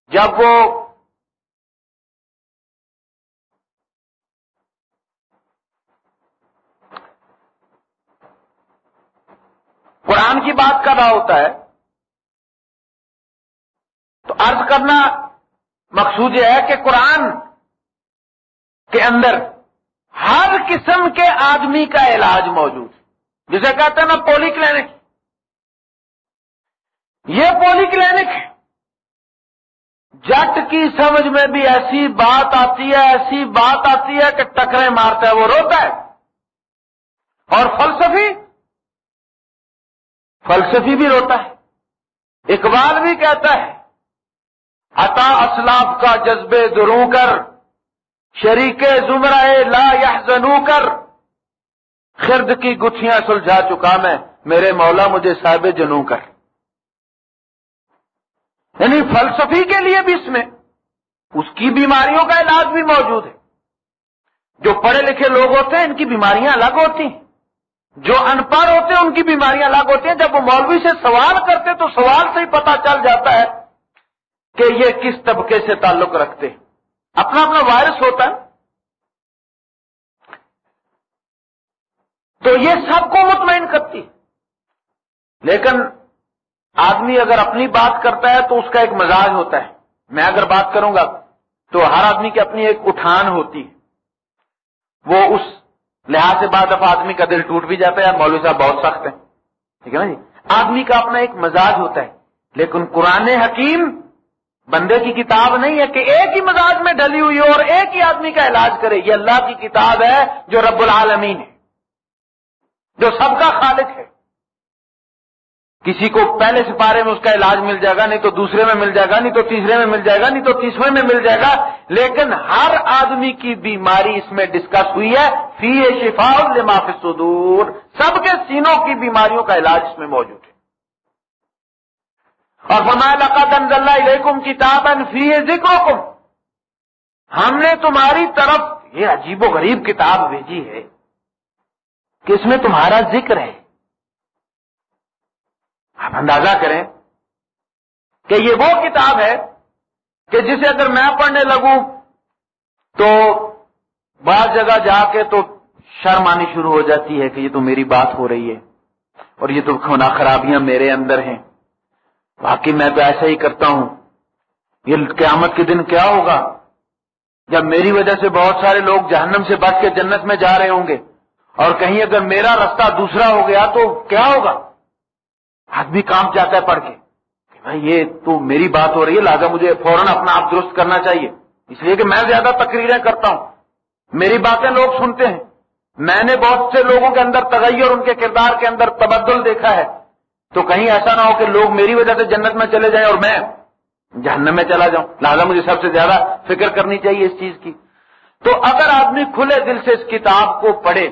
جب وہ قرآن کی بات کر رہا ہوتا ہے، تو عرض کرنا مقصود یہ ہے کہ قرآن کے اندر ہر قسم کے آدمی کا علاج موجود جسے کہتے ہیں نا پولی کلینک یہ پولی کلینک جٹ کی سمجھ میں بھی ایسی بات آتی ہے، ایسی بات آتی ہے کہ ٹکرے مارتا ہے، وہ روتا ہے۔ اور فلسفی فلسفی بھی روتا ہے، اقبال بھی کہتا ہے، عطا اسلاف کا جذبے درو کر شریک زمرہ لا یحزنو کر۔ خرد کی گٹھیاں سلجھا چکا میں، میرے مولا مجھے صاحب جنو کر۔ یعنی فلسفی کے لیے بھی اس میں، اس کی بیماریوں کا علاج بھی موجود ہے۔ جو پڑھے لکھے لوگ ہوتے ہیں، ان کی بیماریاں الگ ہوتی ہیں۔ جو ان پڑھ ہوتے ہیں، ان کی بیماریاں الگ ہوتی ہیں۔ جب وہ مولوی سے سوال کرتے تو سوال سے ہی پتا چل جاتا ہے کہ یہ کس طبقے سے تعلق رکھتے ہیں۔ اپنا اپنا وائرس ہوتا ہے۔ تو یہ سب کو مطمئن کرتی لیکن آدمی اگر اپنی بات کرتا ہے تو اس کا ایک مزاج ہوتا ہے۔ میں اگر بات کروں گا تو ہر آدمی کی اپنی ایک اٹھان ہوتی ہے۔ وہ اس لحاظ سے بعد اب آدمی کا دل ٹوٹ بھی جاتا ہے مولوی صاحب بہت سخت ہیں۔ ٹھیک ہے نا جی؟ آدمی کا اپنا ایک مزاج ہوتا ہے، لیکن قرآن حکیم بندے کی کتاب نہیں ہے کہ ایک ہی مزاج میں ڈلی ہوئی ہو اور ایک ہی آدمی کا علاج کرے۔ یہ اللہ کی کتاب ہے جو رب العالمین ہے، جو سب کا خالق ہے۔ کسی کو پہلے سپارے میں اس کا علاج مل جائے گا، نہیں تو دوسرے میں مل جائے گا، نہیں تو تیسرے میں مل جائے گا، نہیں تو تیسرے میں مل جائے گا۔ لیکن ہر آدمی کی بیماری اس میں ڈسکس ہوئی ہے۔ فی شفا معافی صدور سب کے سینوں کی بیماریوں کا علاج اس میں موجود ہے۔ اور فرمایا، لقد انزل علیکم کتاب فی ذکر ہم نے تمہاری طرف، یہ عجیب و غریب کتاب بھیجی ہے کہ اس میں تمہارا ذکر ہے۔ آپ اندازہ کریں کہ یہ وہ کتاب ہے کہ جسے اگر میں پڑھنے لگوں تو بعض جگہ جا کے تو شرم آنی شروع ہو جاتی ہے کہ یہ تو میری بات ہو رہی ہے اور یہ تو کھونا خرابیاں میرے اندر ہیں۔ باقی میں تو ایسا ہی کرتا ہوں۔ یہ قیامت کے دن کیا ہوگا؟ جب میری وجہ سے بہت سارے لوگ جہنم سے بچ کے جنت میں جا رہے ہوں گے اور کہیں اگر میرا رستہ دوسرا ہو گیا تو کیا ہوگا؟ آدمی کام چاہتا ہے پڑھ کے، کہ بھائی یہ تو میری بات ہو رہی ہے، لہٰذا مجھے فوراً اپنا آپ درست کرنا چاہیے۔ اس لیے کہ میں زیادہ تقریریں کرتا ہوں۔ میری باتیں لوگ سنتے ہیں۔ میں نے بہت سے لوگوں کے اندر تغیر ان کے کردار کے اندر تبدل دیکھا ہے۔ تو کہیں ایسا نہ ہو کہ لوگ میری وجہ سے جنت میں چلے جائیں اور میں جہنم میں چلا جاؤں۔ لہٰذا مجھے سب سے زیادہ فکر کرنی چاہیے اس چیز کی۔ تو اگر آدمی کھلے دل سے اس کتاب کو پڑھے،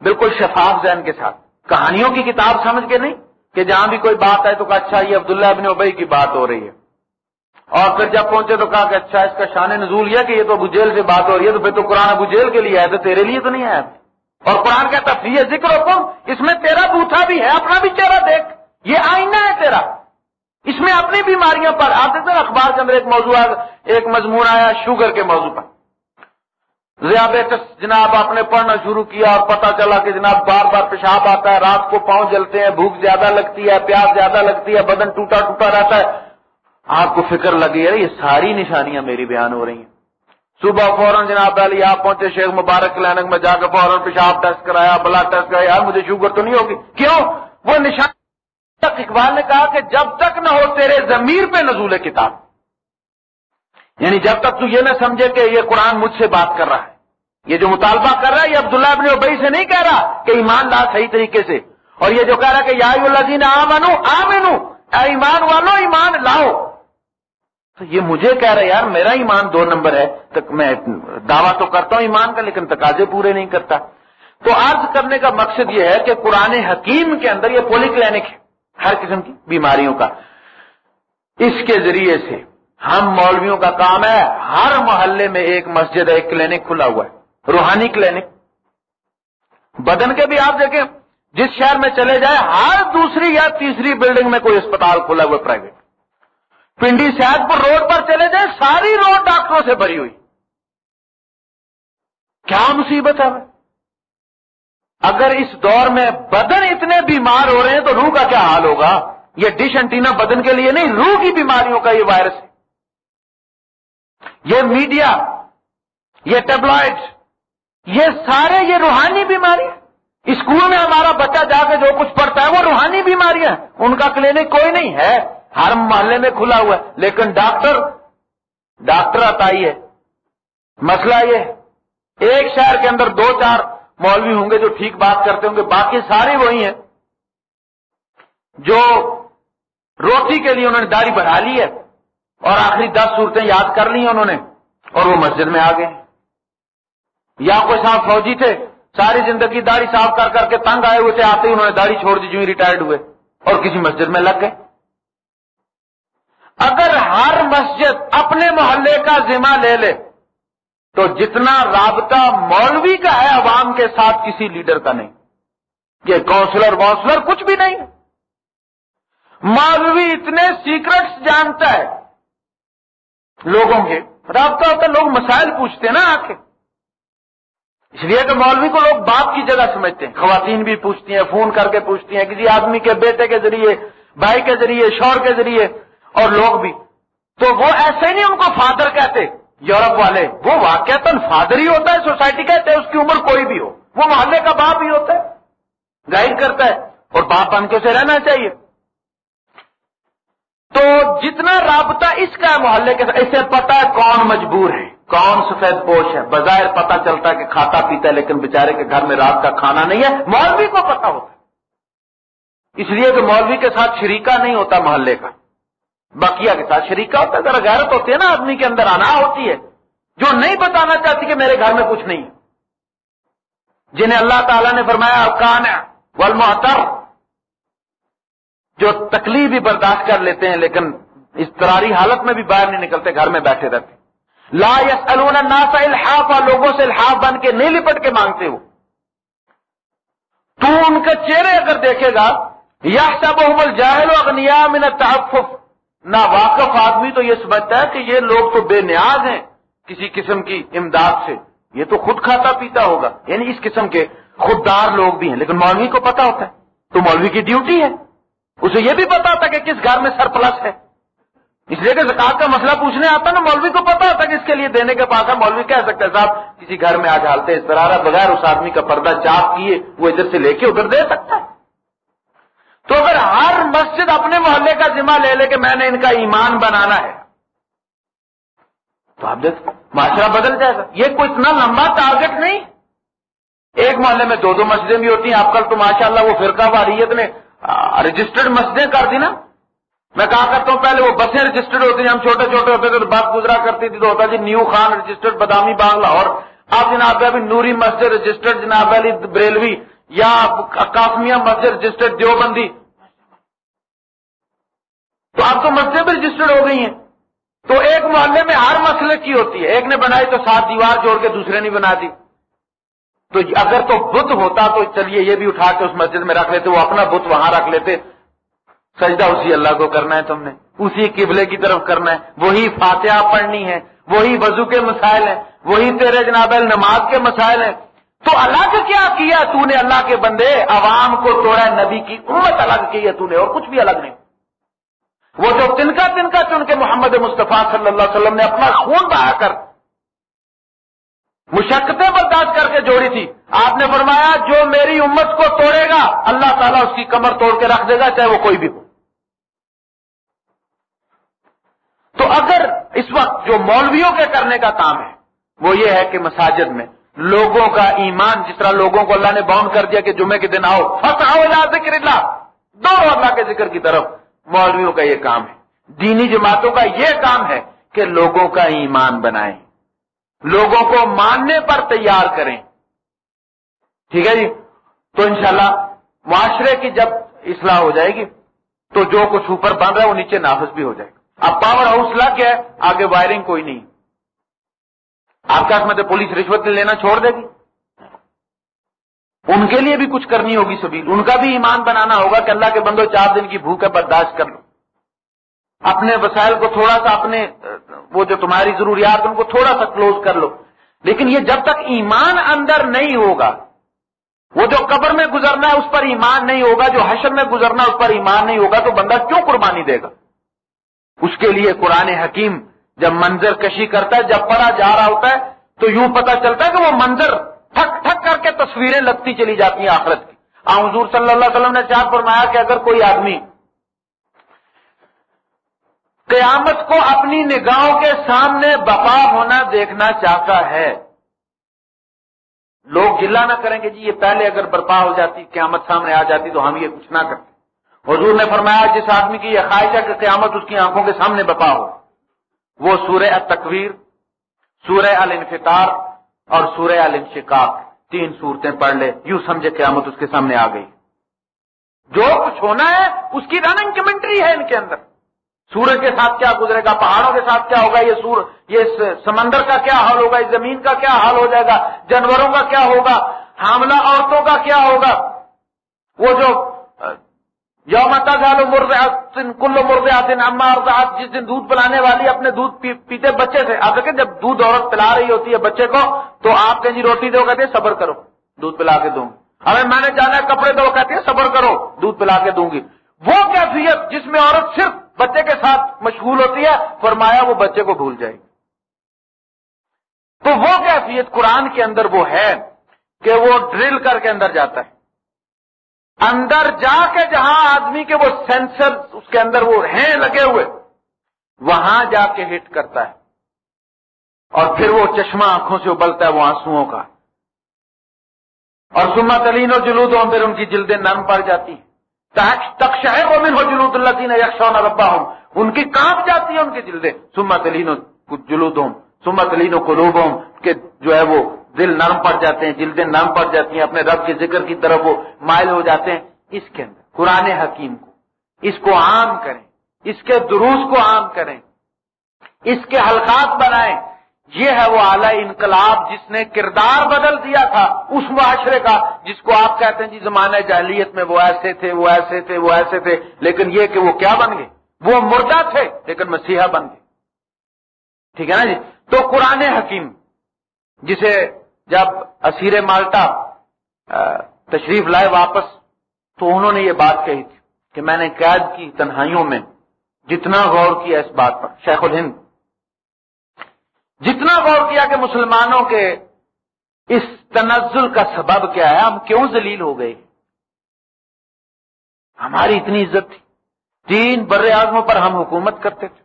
بالکل شفاف ذہن کے ساتھ۔ کہانیوں کی کتاب سمجھ کے نہیں کہ جہاں بھی کوئی بات آئے تو کہا اچھا یہ عبداللہ ابن ابئی کی بات ہو رہی ہے۔ اور پھر جب پہنچے تو کہا کہ اچھا اس کا شان نزول یہ کہ یہ تو ابو جیل سے بات ہو رہی ہے، تو پھر تو قرآن ابو جیل کے لیے آیا تو تیرے لیے تو نہیں آیا اور قرآن کہتا یہ ذکر حکم اس میں تیرا بوتھا بھی ہے، اپنا بھی چہرہ دیکھ، یہ آئینہ ہے تیرا۔ اس میں اپنی بیماریوں پر آپ دیکھتے ہیں اخبار کے اندر ایک موضوع ایک مضمون آیا، شوگر کے موضوع پر۔ ذیابیطس جناب آپ نے پڑھنا شروع کیا اور پتا چلا کہ جناب بار بار پیشاب آتا ہے، رات کو پاؤں جلتے ہیں، بھوک زیادہ لگتی ہے، پیاس زیادہ لگتی ہے، بدن ٹوٹا ٹوٹا رہتا ہے۔ آپ کو فکر لگی ہے یہ ساری نشانیاں میری بیان ہو رہی ہیں۔ صبح فوراً جناب علی، آپ پہنچے، شیخ مبارک کلینک میں جا کے فوراً پیشاب ٹیسٹ کرایا، بلڈ ٹیسٹ کرایا، یار مجھے شوگر تو نہیں ہوگی۔ کیوں؟ وہ نشان اقبال نے کہا کہ جب تک نہ ہو تیرے ضمیر پہ نزول کتاب۔ یعنی جب تک تو یہ نہ سمجھے کہ یہ قرآن مجھ سے بات کر رہا ہے۔ یہ جو مطالبہ کر رہا ہے، یہ عبداللہ ابن ابئی سے نہیں کہہ رہا کہ ایمان لا صحیح طریقے سے۔ اور یہ جو کہہ رہا کہ یا الذین آمنو آمنو، اے ایمان والو، ایمان لاؤ۔ تو یہ مجھے کہہ رہا ہے، یار، میرا ایمان دو نمبر ہے۔ تک میں دعویٰ تو کرتا ہوں ایمان کا، لیکن تقاضے پورے نہیں کرتا۔ تو عرض کرنے کا مقصد یہ ہے کہ قرآن حکیم کے اندر یہ پولی کلینک ہے، ہر قسم کی بیماریوں کا۔ اس کے ذریعے سے ہم مولویوں کا کام ہے ہر محلے میں ایک مسجد ہے، ایک کلینک کھلا ہوا ہے، روحانی کلینک۔ بدن کے بھی آپ دیکھیں، جس شہر میں چلے جائیں، ہر دوسری یا تیسری بلڈنگ میں کوئی اسپتال کھلا ہوا ہے پرائیویٹ پنڈی سیاد پور روڈ پر چلے جائیں، ساری روڈ ڈاکٹروں سے بھری ہوئی۔ کیا مصیبت ہے؟ اگر اس دور میں بدن اتنے بیمار ہو رہے ہیں تو روح کا کیا حال ہوگا؟ یہ ڈش انٹینا بدن کے لیے نہیں، روح کی بیماریوں کا یہ وائرس۔ ہے یہ میڈیا، یہ ٹیبلائٹ یہ سارے یہ روحانی بیماری اسکول میں ہمارا بچہ جا کے جو کچھ پڑھتا ہے وہ روحانی بیماریاں ان کا کلینک کوئی نہیں ہے۔ ہر محلے میں کھلا ہوا ہے۔ لیکن ڈاکٹر ڈاکٹر آتا ہی ہے۔ مسئلہ یہ ایک شہر کے اندر دو چار مولوی ہوں گے جو ٹھیک بات کرتے ہوں گے۔ باقی سارے وہی ہیں۔ جو روٹی کے لیے انہوں نے داڑھی بڑھا لی ہے۔ اور آخری دس صورتیں یاد کر لی انہوں نے اور وہ مسجد میں آ گئے۔ یا کوئی صاحب فوجی تھے، ساری زندگی داڑھی صاف کر کر کے تنگ آئے ہوئے تھے، آتے ہی انہوں نے داڑھی چھوڑ دی، جو ہی ریٹائرڈ ہوئے اور کسی مسجد میں لگ گئے۔ اگر ہر مسجد اپنے محلے کا ذمہ لے لے، تو جتنا رابطہ مولوی کا ہے عوام کے ساتھ کسی لیڈر کا نہیں۔ یہ کونسلر وانسلر کچھ بھی نہیں۔ مولوی اتنے سیکرٹس جانتا ہے لوگوں کے۔ رابطہ ہوتا لوگ مسائل پوچھتے ہیں نا آ کے اس لیے کہ مولوی کو لوگ باپ کی جگہ سمجھتے ہیں۔ خواتین بھی پوچھتی ہیں، فون کر کے پوچھتی ہیں، کسی آدمی کے بیٹے کے ذریعے، بھائی کے ذریعے شور کے ذریعے، اور لوگ بھی۔ تو وہ ایسے نہیں ان کو فادر کہتے، یورپ والے۔ وہ واقع فادر ہی ہوتا ہے، سوسائٹی کہتے ہیں، اس کی عمر کوئی بھی ہو۔ وہ محلے کا باپ ہی ہوتا ہے۔ گائڈ کرتا ہے، اور باپ بن کے اسے رہنا چاہیے۔ تو جتنا رابطہ اس کا ہے محلے کے ساتھ، اسے پتا ہے کون مجبور ہے، کون سفید پوش ہے۔ بظاہر پتا چلتا ہے کہ کھاتا پیتا ہے، لیکن بےچارے کے گھر میں رات کا کھانا نہیں ہے۔ مولوی کو پتا ہوتا ہے۔ اس لیے کہ مولوی کے ساتھ شریکہ نہیں ہوتا محلے کا۔ بقیہ کے ساتھ شریکہ ہوتا ہے۔ ذرا غیرت ہوتی ہے نا، آدمی کے اندر آنا ہوتی ہے۔ جو نہیں بتانا چاہتی کہ میرے گھر میں کچھ نہیں۔ جنہیں اللہ تعالیٰ نے فرمایا، کان ہے والمحتر جو تکلیف بھی برداشت کر لیتے ہیں لیکن اضطراری حالت میں بھی باہر نہیں نکلتے، گھر میں بیٹھے رہتے لا یس الناس الحاف اور لوگوں سے الحاف بن کے نہیں لپٹ کے مانگتے ہو تو ان کے چہرے اگر دیکھے گا یا سب جاہل اغنیا من تحفظ نہ واقف آدمی تو یہ سمجھتا ہے کہ یہ لوگ تو بے نیاز ہیں کسی قسم کی امداد سے۔ یہ تو خود کھاتا پیتا ہوگا۔ یعنی اس قسم کے خوددار لوگ بھی ہیں، لیکن مولوی کو پتا ہوتا ہے۔ تو مولوی کی ڈیوٹی ہے۔ اسے یہ بھی پتا ہوتا کہ کس گھر میں سرپلس ہے۔ اس لیے کہ زکات کا مسئلہ پوچھنے آتا نا، مولوی کو پتا ہوتا کہ اس کے لیے دینے کے پاس ہے۔ مولوی کہہ سکتا ہے، صاحب، کسی گھر میں آج حالتے اس طرح بغیر اس آدمی کا پردہ چاپ کیے، وہ ادھر سے لے کے ادھر دے سکتا ہے۔ تو اگر ہر مسجد اپنے محلے کا ذمہ لے لے کہ میں نے ان کا ایمان بنانا ہے، تو آپ دیکھ معاشرہ بدل جائے گا۔ یہ کوئی اتنا لمبا ٹارگیٹ نہیں۔ ایک محلے میں دو دو مسجدیں بھی ہوتی ہیں، آپ کل تو ماشاء اللہ وہ فرقہ واریت نے رجسٹرڈ مسجدیں کر دی نا۔ میں کہا کرتا ہوں، پہلے وہ بسیں رجسٹرڈ ہوتی ہیں، ہم چھوٹے چھوٹے ہوتے تھے تو بات گزرا کرتی تھی تو ہوتا جی نیو خان رجسٹرڈ بدامی بانگ لاہور۔ آپ جناب ابھی نوری مسجد رجسٹرڈ جناب علی بریلوی یا کافمیا مسجد رجسٹرڈ دیوبندی۔ تو آپ تو مسجد بھی رجسٹرڈ ہو گئی ہیں۔ تو ایک محلے میں ہر مسئلے کی ہوتی ہے۔ ایک نے بنائی تو سات دیوار جوڑ کے دوسرے نے بنا دی۔ تو اگر تو بت ہوتا تو چلیے یہ بھی اٹھا کے اس مسجد میں رکھ لیتے، وہ اپنا بت وہاں رکھ لیتے۔ سجدہ اسی اللہ کو کرنا ہے تم نے، اسی قبلے کی طرف کرنا ہے۔ وہی فاتحہ پڑھنی ہے، وہی وضو کے مسائل ہیں، وہی تیرے جناب نماز کے مسائل ہیں۔ تو الگ کیا کیا تو نے اللہ کے بندے؟ عوام کو توڑا، نبی کی امت الگ کی ہے تو نے، اور کچھ بھی الگ نہیں۔ وہ جو تنکا تنکا چن کے محمد مصطفیٰ صلی اللہ علیہ وسلم نے اپنا خون بہا کر مشقتیں برداشت کر کے جوڑی تھی۔ آپ نے فرمایا، جو میری امت کو توڑے گا، اللہ تعالیٰ اس کی کمر توڑ کے رکھ دے گا، چاہے وہ کوئی بھی ہو۔ تو اگر اس وقت جو مولویوں کے کرنے کا کام ہے، وہ یہ ہے کہ مساجد میں لوگوں کا ایمان، جس طرح لوگوں کو اللہ نے باؤنڈ کر دیا کہ جمعے کے دن آؤ فس آؤ ذکر اللہ دو اللہ کے ذکر کی طرف۔ مولویوں کا یہ کام ہے۔ دینی جماعتوں کا یہ کام ہے کہ لوگوں کا ایمان بنائیں۔ لوگوں کو ماننے پر تیار کریں۔ ٹھیک ہے جی؟ تو انشاءاللہ معاشرے کی جب اصلاح ہو جائے گی، تو جو کچھ اوپر بن رہا ہے وہ نیچے نافذ بھی ہو جائے گا۔ اب پاور ہاؤس لگ گیا آگے وائرنگ کوئی نہیں۔ آپ کا میں پولیس رشوت لینا چھوڑ دے گی۔ ان کے لیے بھی کچھ کرنی ہوگی سبھی ان کا بھی ایمان بنانا ہوگا کہ اللہ کے بندو چار دن کی بھوک ہے، برداشت کر لو۔ اپنے وسائل کو تھوڑا سا اپنے، وہ جو تمہاری ضروریات ان کو تھوڑا سا کلوز کر لو۔ لیکن یہ جب تک ایمان اندر نہیں ہوگا، وہ جو قبر میں گزرنا ہے، اس پر ایمان نہیں ہوگا، جو حشر میں گزرنا ہے، اس پر ایمان نہیں ہوگا، تو بندہ کیوں قربانی دے گا؟ اس کے لیے قرآن حکیم جب منظر کشی کرتا ہے، جب پڑا جا رہا ہوتا ہے، تو یوں پتا چلتا ہے کہ وہ منظر ٹھک ٹھک کر کے تصویریں لگتی چلی جاتی ہیں آخرت کی۔ حضور صلی اللہ علیہ وسلم نے چار فرمایا کہ اگر کوئی آدمی قیامت کو اپنی نگاہوں کے سامنے بپا ہونا دیکھنا چاہتا ہے۔ لوگ گلا نہ کریں گے جی یہ پہلے اگر برپا ہو جاتی، قیامت سامنے آ جاتی تو ہم یہ کچھ نہ کرتے۔ حضور نے فرمایا، جس آدمی کی یہ خواہش ہے کہ قیامت اس کی آنکھوں کے سامنے بپا ہو، وہ سورہ التکویر سورہ الانفطار اور سورہ الانشقاق، تین صورتیں پڑھ لے، یوں سمجھے قیامت اس کے سامنے آ گئی۔ جو کچھ ہونا ہے، اس کی رننگ کمنٹری ہے ان کے اندر۔ سورج کے ساتھ کیا گزرے گا؟ پہاڑوں کے ساتھ کیا ہوگا؟ یہ سور، یہ سمندر کا کیا حال ہوگا؟ اس زمین کا کیا حال ہو جائے گا؟ جانوروں کا کیا ہوگا؟ حاملہ عورتوں کا کیا ہوگا؟ وہ جو یوم گالو مرد کلو مرد آتے اما اور جس دن دودھ پلانے والی اپنے دودھ پیتے بچے تھے آپ دیکھیں جب دودھ عورت پلا رہی ہوتی ہے بچے کو، تو آپ کہیں جی روٹی دو، کہتے ہیں صبر کرو، دودھ پلا کے دوں گی۔ ہمیں میں نے جانا ہے کپڑے دو، کہتے ہیں صبر کرو، دودھ پلا کے دوں گی۔ وہ کیفیت جس میں عورت صرف بچے کے ساتھ مشغول ہوتی ہے، فرمایا وہ بچے کو بھول جائے گی۔ تو وہ کیفیت قرآن کے اندر وہ ہے کہ وہ ڈرل کر کے اندر جاتا ہے۔ اندر جا کے جہاں آدمی کے وہ سینسر اس کے اندر وہ ہیں لگے ہوئے، وہاں جا کے ہٹ کرتا ہے۔ اور پھر وہ چشمہ آنکھوں سے ابلتا ہے، وہ آنسو کا۔ اور سما تلین اور جلود ہوں پھر ان کی جلدیں نرم پڑ جاتی ہیں۔ تک شہر جلود اللہ تین یکسونا ربا ہوں ان کی کانپ جاتی ہے ان کی جلدیں. سما تلین جلود ہوں سما تلین و کہ جو ہے وہ دل نرم پڑ جاتے ہیں، جلدیں نرم پڑ جاتی ہیں، اپنے رب کے ذکر کی طرف وہ مائل ہو جاتے ہیں. اس کے اندر، قرآن حکیم کو، اس کو عام کریں، اس کے دروس کو عام کریں، اس کے حلقات بنائیں یہ ہے وہ اعلی انقلاب جس نے کردار بدل دیا تھا اس معاشرے کا، جس کو آپ کہتے ہیں جی زمانہ جاہلیت میں وہ ایسے تھے، وہ ایسے تھے، وہ ایسے تھے، لیکن یہ کہ وہ کیا بن گئے؟ وہ مردہ تھے، لیکن مسیحا بن گئے۔ ٹھیک ہے نا جی؟ تو قرآن حکیم، جسے جب اسیر مالٹا تشریف لائے واپس، تو انہوں نے یہ بات کہی تھی کہ میں نے قید کی تنہائیوں میں جتنا غور کیا اس بات پر۔ شیخ الہند جتنا غور کیا کہ مسلمانوں کے اس تنزل کا سبب کیا ہے، ہم کیوں ذلیل ہو گئے؟ ہماری اتنی عزت تھی۔ تین بر اعظموں پر ہم حکومت کرتے تھے۔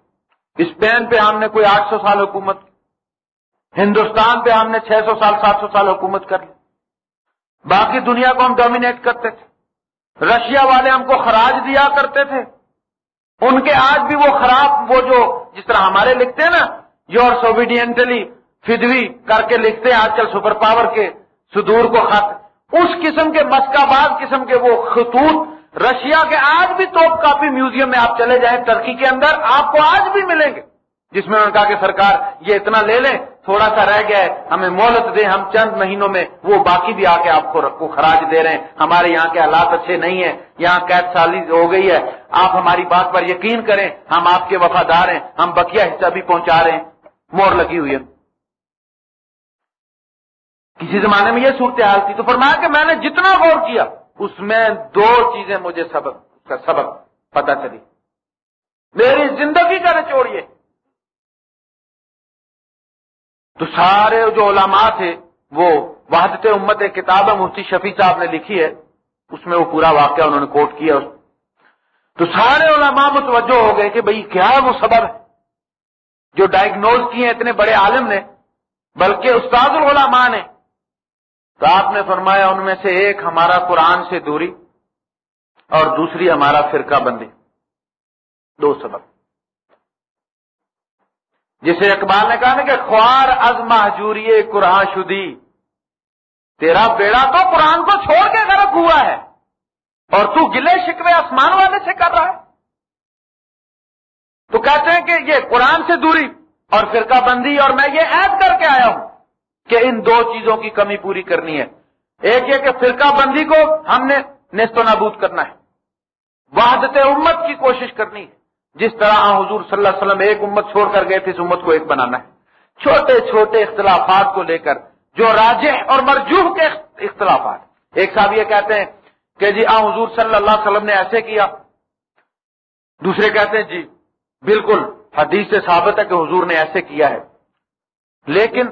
اسپین پہ ہم نے کوئی آٹھ سو سال حکومت کی۔ ہندوستان پہ ہم نے چھ سو سال، سات سو سال حکومت کر لی۔ باقی دنیا کو ہم ڈومینیٹ کرتے تھے۔ رشیا والے ہم کو خراج دیا کرتے تھے۔ ان کے آج بھی وہ خراب، وہ جو جس طرح ہمارے لکھتے ہیں نا یور سوبیڈینٹلی فدوی کر کے لکھتے ہیں آج کل سپر پاور کے سدور کو خط۔ اس قسم کے مسکاباد قسم کے وہ خطوط۔ رشیا کے آج بھی توپ کافی میوزیم میں آپ چلے جائیں، ترکی کے اندر آپ کو آج بھی ملیں گے۔ جس میں انہوں نے کہا کہ سرکار یہ اتنا لے لیں، تھوڑا سا رہ گیا ہے، ہمیں مہلت دیں، ہم چند مہینوں میں وہ باقی بھی آ کے آپ کو خراج دے رہے ہیں۔ ہمارے یہاں کے حالات اچھے نہیں ہیں، یہاں قید سالی ہو گئی ہے۔ آپ ہماری بات پر یقین کریں، ہم آپ کے وفادار ہیں، ہم بکیا حصہ بھی پہنچا رہے ہیں۔ مور لگی ہوئی ہے۔ کسی زمانے میں یہ صورتحال تھی تو فرمایا کہ میں نے جتنا غور کیا، اس میں دو چیزیں مجھے سبق کا سبق پتا چلی۔ میری زندگی کا نچوڑیے تو سارے جو علماء تھے، وہ وحدت امت کتاب مفتی شفیع صاحب نے لکھی ہے، اس میں وہ پورا واقعہ انہوں نے کوٹ کیا۔ تو سارے علماء متوجہ ہو گئے کہ بھئی کیا وہ سبب ہے۔ جو ڈائگنوز کیے اتنے بڑے عالم نے، بلکہ استاد العلماء نے، تو آپ نے فرمایا ان میں سے ایک ہمارا قرآن سے دوری اور دوسری ہمارا فرقہ بندی۔ دو سبب۔ جسے اقبال نے کہا نا کہ خوار از محجوری قرآن شدی۔ تیرا بیڑا تو قرآن کو چھوڑ کے غرق ہوا ہے اور تو گلے شکوے آسمان والے سے کر رہا ہے۔ تو کہتے ہیں کہ یہ قرآن سے دوری اور فرقہ بندی اور میں یہ عید کر کے آیا ہوں کہ ان دو چیزوں کی کمی پوری کرنی ہے۔ ایک یہ کہ فرقہ بندی کو ہم نے نست و نابود کرنا ہے۔ وحدت امت کی کوشش کرنی ہے۔ جس طرح حضور صلی اللہ علیہ وسلم ایک امت چھوڑ کر گئے تھے، اس امت کو ایک بنانا ہے۔ چھوٹے چھوٹے اختلافات کو لے کر جو راجح اور مرجوح کے اختلافات۔ ایک صاحب یہ کہتے ہیں کہ جی آ حضور صلی اللہ علیہ وسلم نے ایسے کیا۔ دوسرے کہتے ہیں جی بالکل حدیث سے ثابت ہے کہ حضور نے ایسے کیا ہے۔ لیکن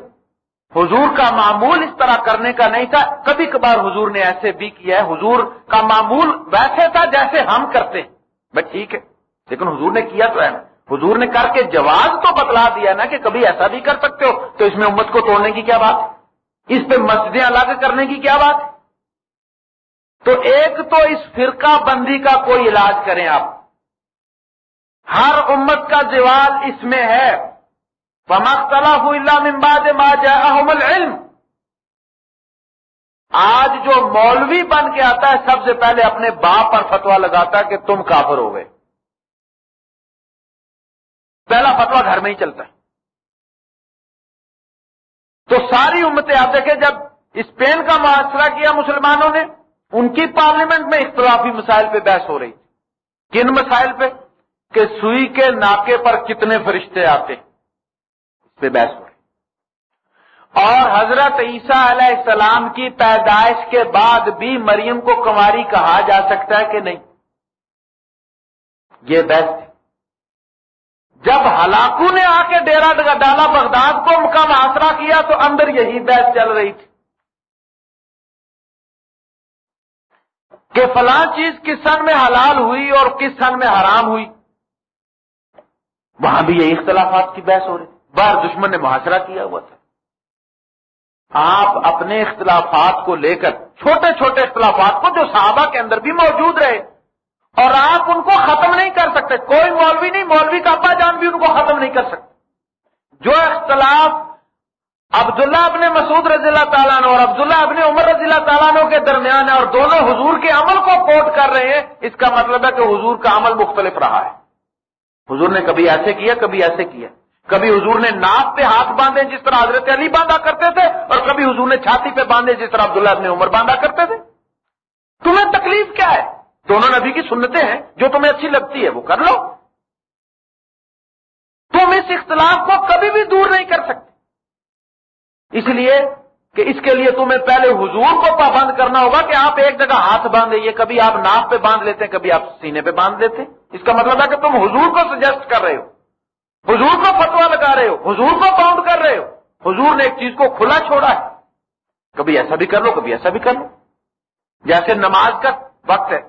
حضور کا معمول اس طرح کرنے کا نہیں تھا۔ کبھی کبھار حضور نے ایسے بھی کیا ہے۔ حضور کا معمول ویسے تھا جیسے ہم کرتے ہیں۔ بس ٹھیک ہے۔ لیکن حضور نے کیا تو ہے نا۔ حضور نے کر کے جواز تو بتلا دیا نا کہ کبھی ایسا بھی کر سکتے ہو۔ تو اس میں امت کو توڑنے کی کیا بات؟ اس پہ مسجدیں الگ کرنے کی کیا بات؟ تو ایک تو اس فرقہ بندی کا کوئی علاج کریں آپ۔ ہر امت کا زوال اس میں ہے۔ فمختلف اللہ ممباد ما جاءهم العلم۔ آج جو مولوی بن کے آتا ہے، سب سے پہلے اپنے باپ پر فتوا لگاتا ہے کہ تم کافر ہو گئے۔ پہلا فتوا گھر میں ہی چلتا ہے۔ تو ساری امتیں آپ دیکھیں، جب اسپین کا معاشرہ کیا مسلمانوں نے، ان کی پارلیمنٹ میں اختلافی مسائل پہ بحث ہو رہی تھی۔ کن مسائل پہ؟ کہ سوئی کے ناکے پر کتنے فرشتے آتے اس پہ بحث ہو رہی اور حضرت عیسیٰ علیہ السلام کی پیدائش کے بعد بھی مریم کو کماری کہا جا سکتا ہے کہ نہیں؟ یہ بحث تھی۔ جب ہلاکو نے آ کے ڈیرا ڈالا بغداد کو کا محاصرہ کیا تو اندر یہی بحث چل رہی تھی کہ فلاں چیز کس سن میں حلال ہوئی اور کس سن میں حرام ہوئی۔ وہاں بھی یہی اختلافات کی بحث ہو رہی بار دشمن نے محاصرہ کیا ہوا تھا۔ آپ اپنے اختلافات کو لے کر چھوٹے چھوٹے اختلافات کو جو صحابہ کے اندر بھی موجود رہے اور آپ ان کو ختم نہیں کر سکتے، کوئی مولوی نہیں، مولوی کا ابا جان بھی ان کو ختم نہیں کر سکتے۔ جو اختلاف عبداللہ ابن مسعود رضی اللہ تعالیٰ عنہ اور عبداللہ ابن عمر رضی اللہ تعالیٰ عنہ کے درمیان ہے اور دونوں حضور کے عمل کو کوٹ کر رہے ہیں، اس کا مطلب ہے کہ حضور کا عمل مختلف رہا ہے۔ حضور نے کبھی ایسے کیا، کبھی ایسے کیا۔ کبھی حضور نے ناپ پہ ہاتھ باندھے جس طرح حضرت علی باندھا کرتے تھے، اور کبھی حضور نے چھاتی پہ باندھے جس طرح عبداللہ ابن عمر باندھا کرتے تھے۔ تمہیں تکلیف کیا ہے؟ دونوں نبی کی سنتیں ہیں، جو تمہیں اچھی لگتی ہے وہ کر لو۔ تم اس اختلاف کو کبھی بھی دور نہیں کر سکتے۔ اس لیے کہ اس کے لیے تمہیں پہلے حضور کو پابند کرنا ہوگا کہ آپ ایک جگہ ہاتھ باندھ یہ کبھی آپ ناف پہ باندھ لیتے ہیں، کبھی آپ سینے پہ باندھ لیتے ہیں۔ اس کا مطلب ہے کہ تم حضور کو سجیسٹ کر رہے ہو۔ حضور کو فتوا لگا رہے ہو۔ حضور کو باؤنڈ کر رہے ہو۔ حضور نے ایک چیز کو کھلا چھوڑا ہے۔ کبھی ایسا بھی کر لو، کبھی ایسا بھی کر لو۔ جیسے نماز کا وقت ہے۔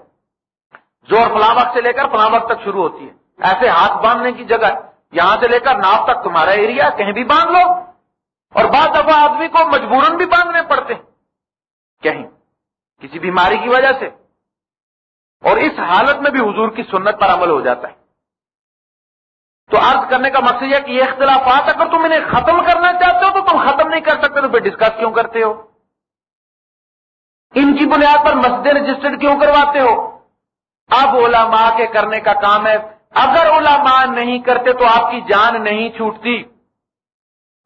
زور فلاں وقت سے لے کر فلاں وقت تک شروع ہوتی ہے۔ ایسے ہاتھ باندھنے کی جگہ یہاں سے لے کر ناپ تک تمہارا ایریا کہیں بھی باندھ لو۔ اور بعض دفعہ آدمی کو مجبورن بھی باندھنے پڑتے ہیں۔ کہیں کسی بیماری کی وجہ سے اور اس حالت میں بھی حضور کی سنت پر عمل ہو جاتا ہے۔ تو عرض کرنے کا مقصد یہ کہ یہ اختلافات اگر تم انہیں ختم کرنا چاہتے ہو تو تم ختم نہیں کر سکتے، تو پھر ڈسکس کیوں کرتے ہو؟ ان کی بنیاد پر مسجد رجسٹرڈ کیوں کرواتے ہو؟ اب علماء کے کرنے کا کام ہے۔ اگر علماء نہیں کرتے تو آپ کی جان نہیں چھوٹتی۔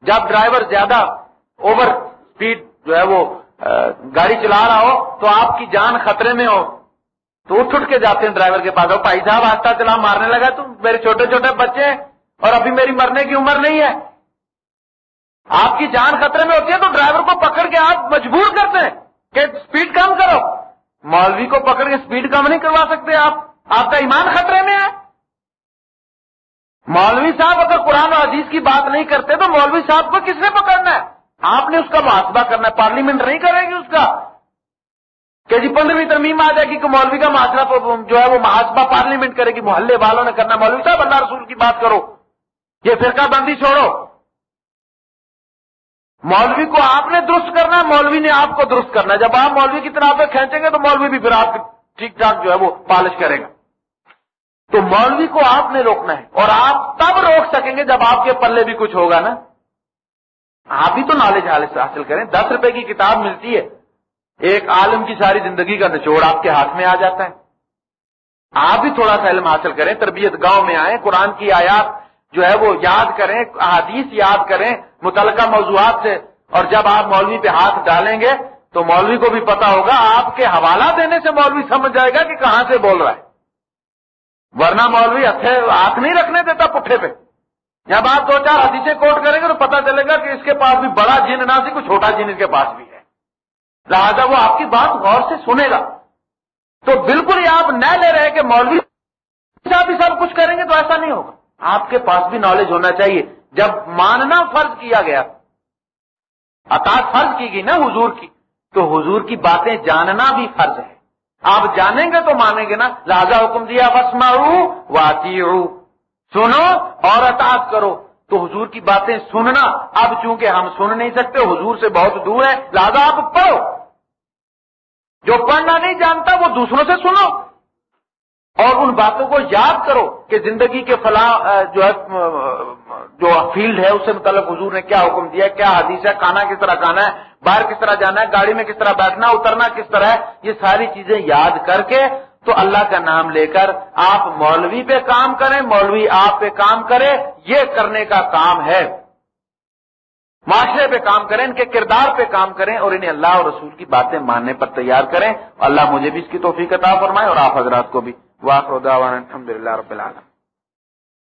جب ڈرائیور زیادہ اوور اسپیڈ جو ہے وہ گاڑی چلا رہا ہو تو آپ کی جان خطرے میں ہو۔ تو اٹھ اٹھ کے جاتے ہیں ڈرائیور کے پاس۔ بھائی صاحب آستہ چلا، مارنے لگا تو میرے چھوٹے چھوٹے بچے ہیں اور ابھی میری مرنے کی عمر نہیں ہے۔ آپ کی جان خطرے میں ہوتی ہے تو ڈرائیور کو پکڑ کے آپ مجبور کرتے ہیں کہ اسپیڈ کم کرو۔ مولوی کو پکڑ کے اسپیڈ کم نہیں کروا سکتے آپ۔ آپ کا ایمان خطرے میں ہے۔ مولوی صاحب، اگر قرآن و عزیز کی بات نہیں کرتے تو مولوی صاحب کو کس نے پکڑنا ہے؟ آپ نے اس کا محاسبہ کرنا ہے، پارلیمنٹ نہیں کرے گی اس کا۔ کہ جی پندرہویں ترمیم آ جائے گی کہ مولوی کا محاسبہ جو ہے وہ محاسبہ پارلیمنٹ کرے گی، محلے والوں نے کرنا مولوی صاحب، اللہ رسول کی بات کرو۔ یہ فرقہ بندی چھوڑو۔ مولوی کو آپ نے درست کرنا ہے، مولوی نے آپ کو درست کرنا ہے۔ جب آپ مولوی کی طرح پہ کھینچیں گے تو مولوی بھی پھر آپ ٹھیک ٹھاک جو ہے وہ پالش کرے گا۔ تو مولوی کو آپ نے روکنا ہے اور آپ تب روک سکیں گے جب آپ کے پلے بھی کچھ ہوگا نا۔ آپ بھی تو نالج حاصل کریں۔ دس روپے کی کتاب ملتی ہے۔ ایک عالم کی ساری زندگی کا نچوڑ آپ کے ہاتھ میں آ جاتا ہے۔ آپ بھی تھوڑا سا علم حاصل کریں، تربیت گاؤں میں آئیں، قرآن کی آیات جو ہے وہ یاد کریں حدیث یاد کریں، متعلقہ موضوعات سے۔ اور جب آپ مولوی پہ ہاتھ ڈالیں گے تو مولوی کو بھی پتا ہوگا، آپ کے حوالہ دینے سے مولوی سمجھ جائے گا کہ کہاں سے بول رہا ہے۔ ورنہ مولوی ہاتھ نہیں رکھنے دیتا پٹھے پہ۔ جب آپ دو چار حدیثیں کوٹ کریں گے تو پتا چلے گا کہ اس کے پاس بھی بڑا جن، نہ سی کوئی چھوٹا جن، اس کے پاس بھی ہے۔ لہٰذا وہ آپ کی بات غور سے سنے گا۔ تو بالکل ہی آپ نہ لے رہے کہ مولوی صاحب بھی سب کچھ کریں گے تو ایسا نہیں ہوگا۔ آپ کے پاس بھی نالج ہونا چاہیے۔ جب ماننا فرض کیا گیا، اطاعت فرض کی گئی نا حضور کی، تو حضور کی باتیں جاننا بھی فرض ہے۔ آپ جانیں گے تو مانیں گے نا۔ لہذا حکم دیا بس واتی سنو اور اطاعت کرو۔ تو حضور کی باتیں سننا، اب چونکہ ہم سن نہیں سکتے، حضور سے بہت دور ہے لہذا آپ پڑھو۔ جو پڑھنا نہیں جانتا وہ دوسروں سے سنو اور ان باتوں کو یاد کرو کہ زندگی کے فلاں جو ہے جو فیلڈ ہے، اس سے متعلق حضور نے کیا حکم دیا کیا حدیث ہے، کھانا کس طرح کھانا ہے، باہر کس طرح جانا ہے، گاڑی میں کس طرح بیٹھنا اترنا کس طرح ہے، یہ ساری چیزیں یاد کر کے تو اللہ کا نام لے کر آپ مولوی پہ کام کریں، مولوی آپ پہ کام کرے، یہ کرنے کا کام ہے۔ معاشرے پہ کام کریں، ان کے کردار پہ کام کریں اور انہیں اللہ اور رسول کی باتیں ماننے پر تیار کریں۔ اللہ مجھے بھی اس کی توفیق عطا فرمائے اور آپ حضرات کو بھی۔ واقع الحمد للہ رب العالم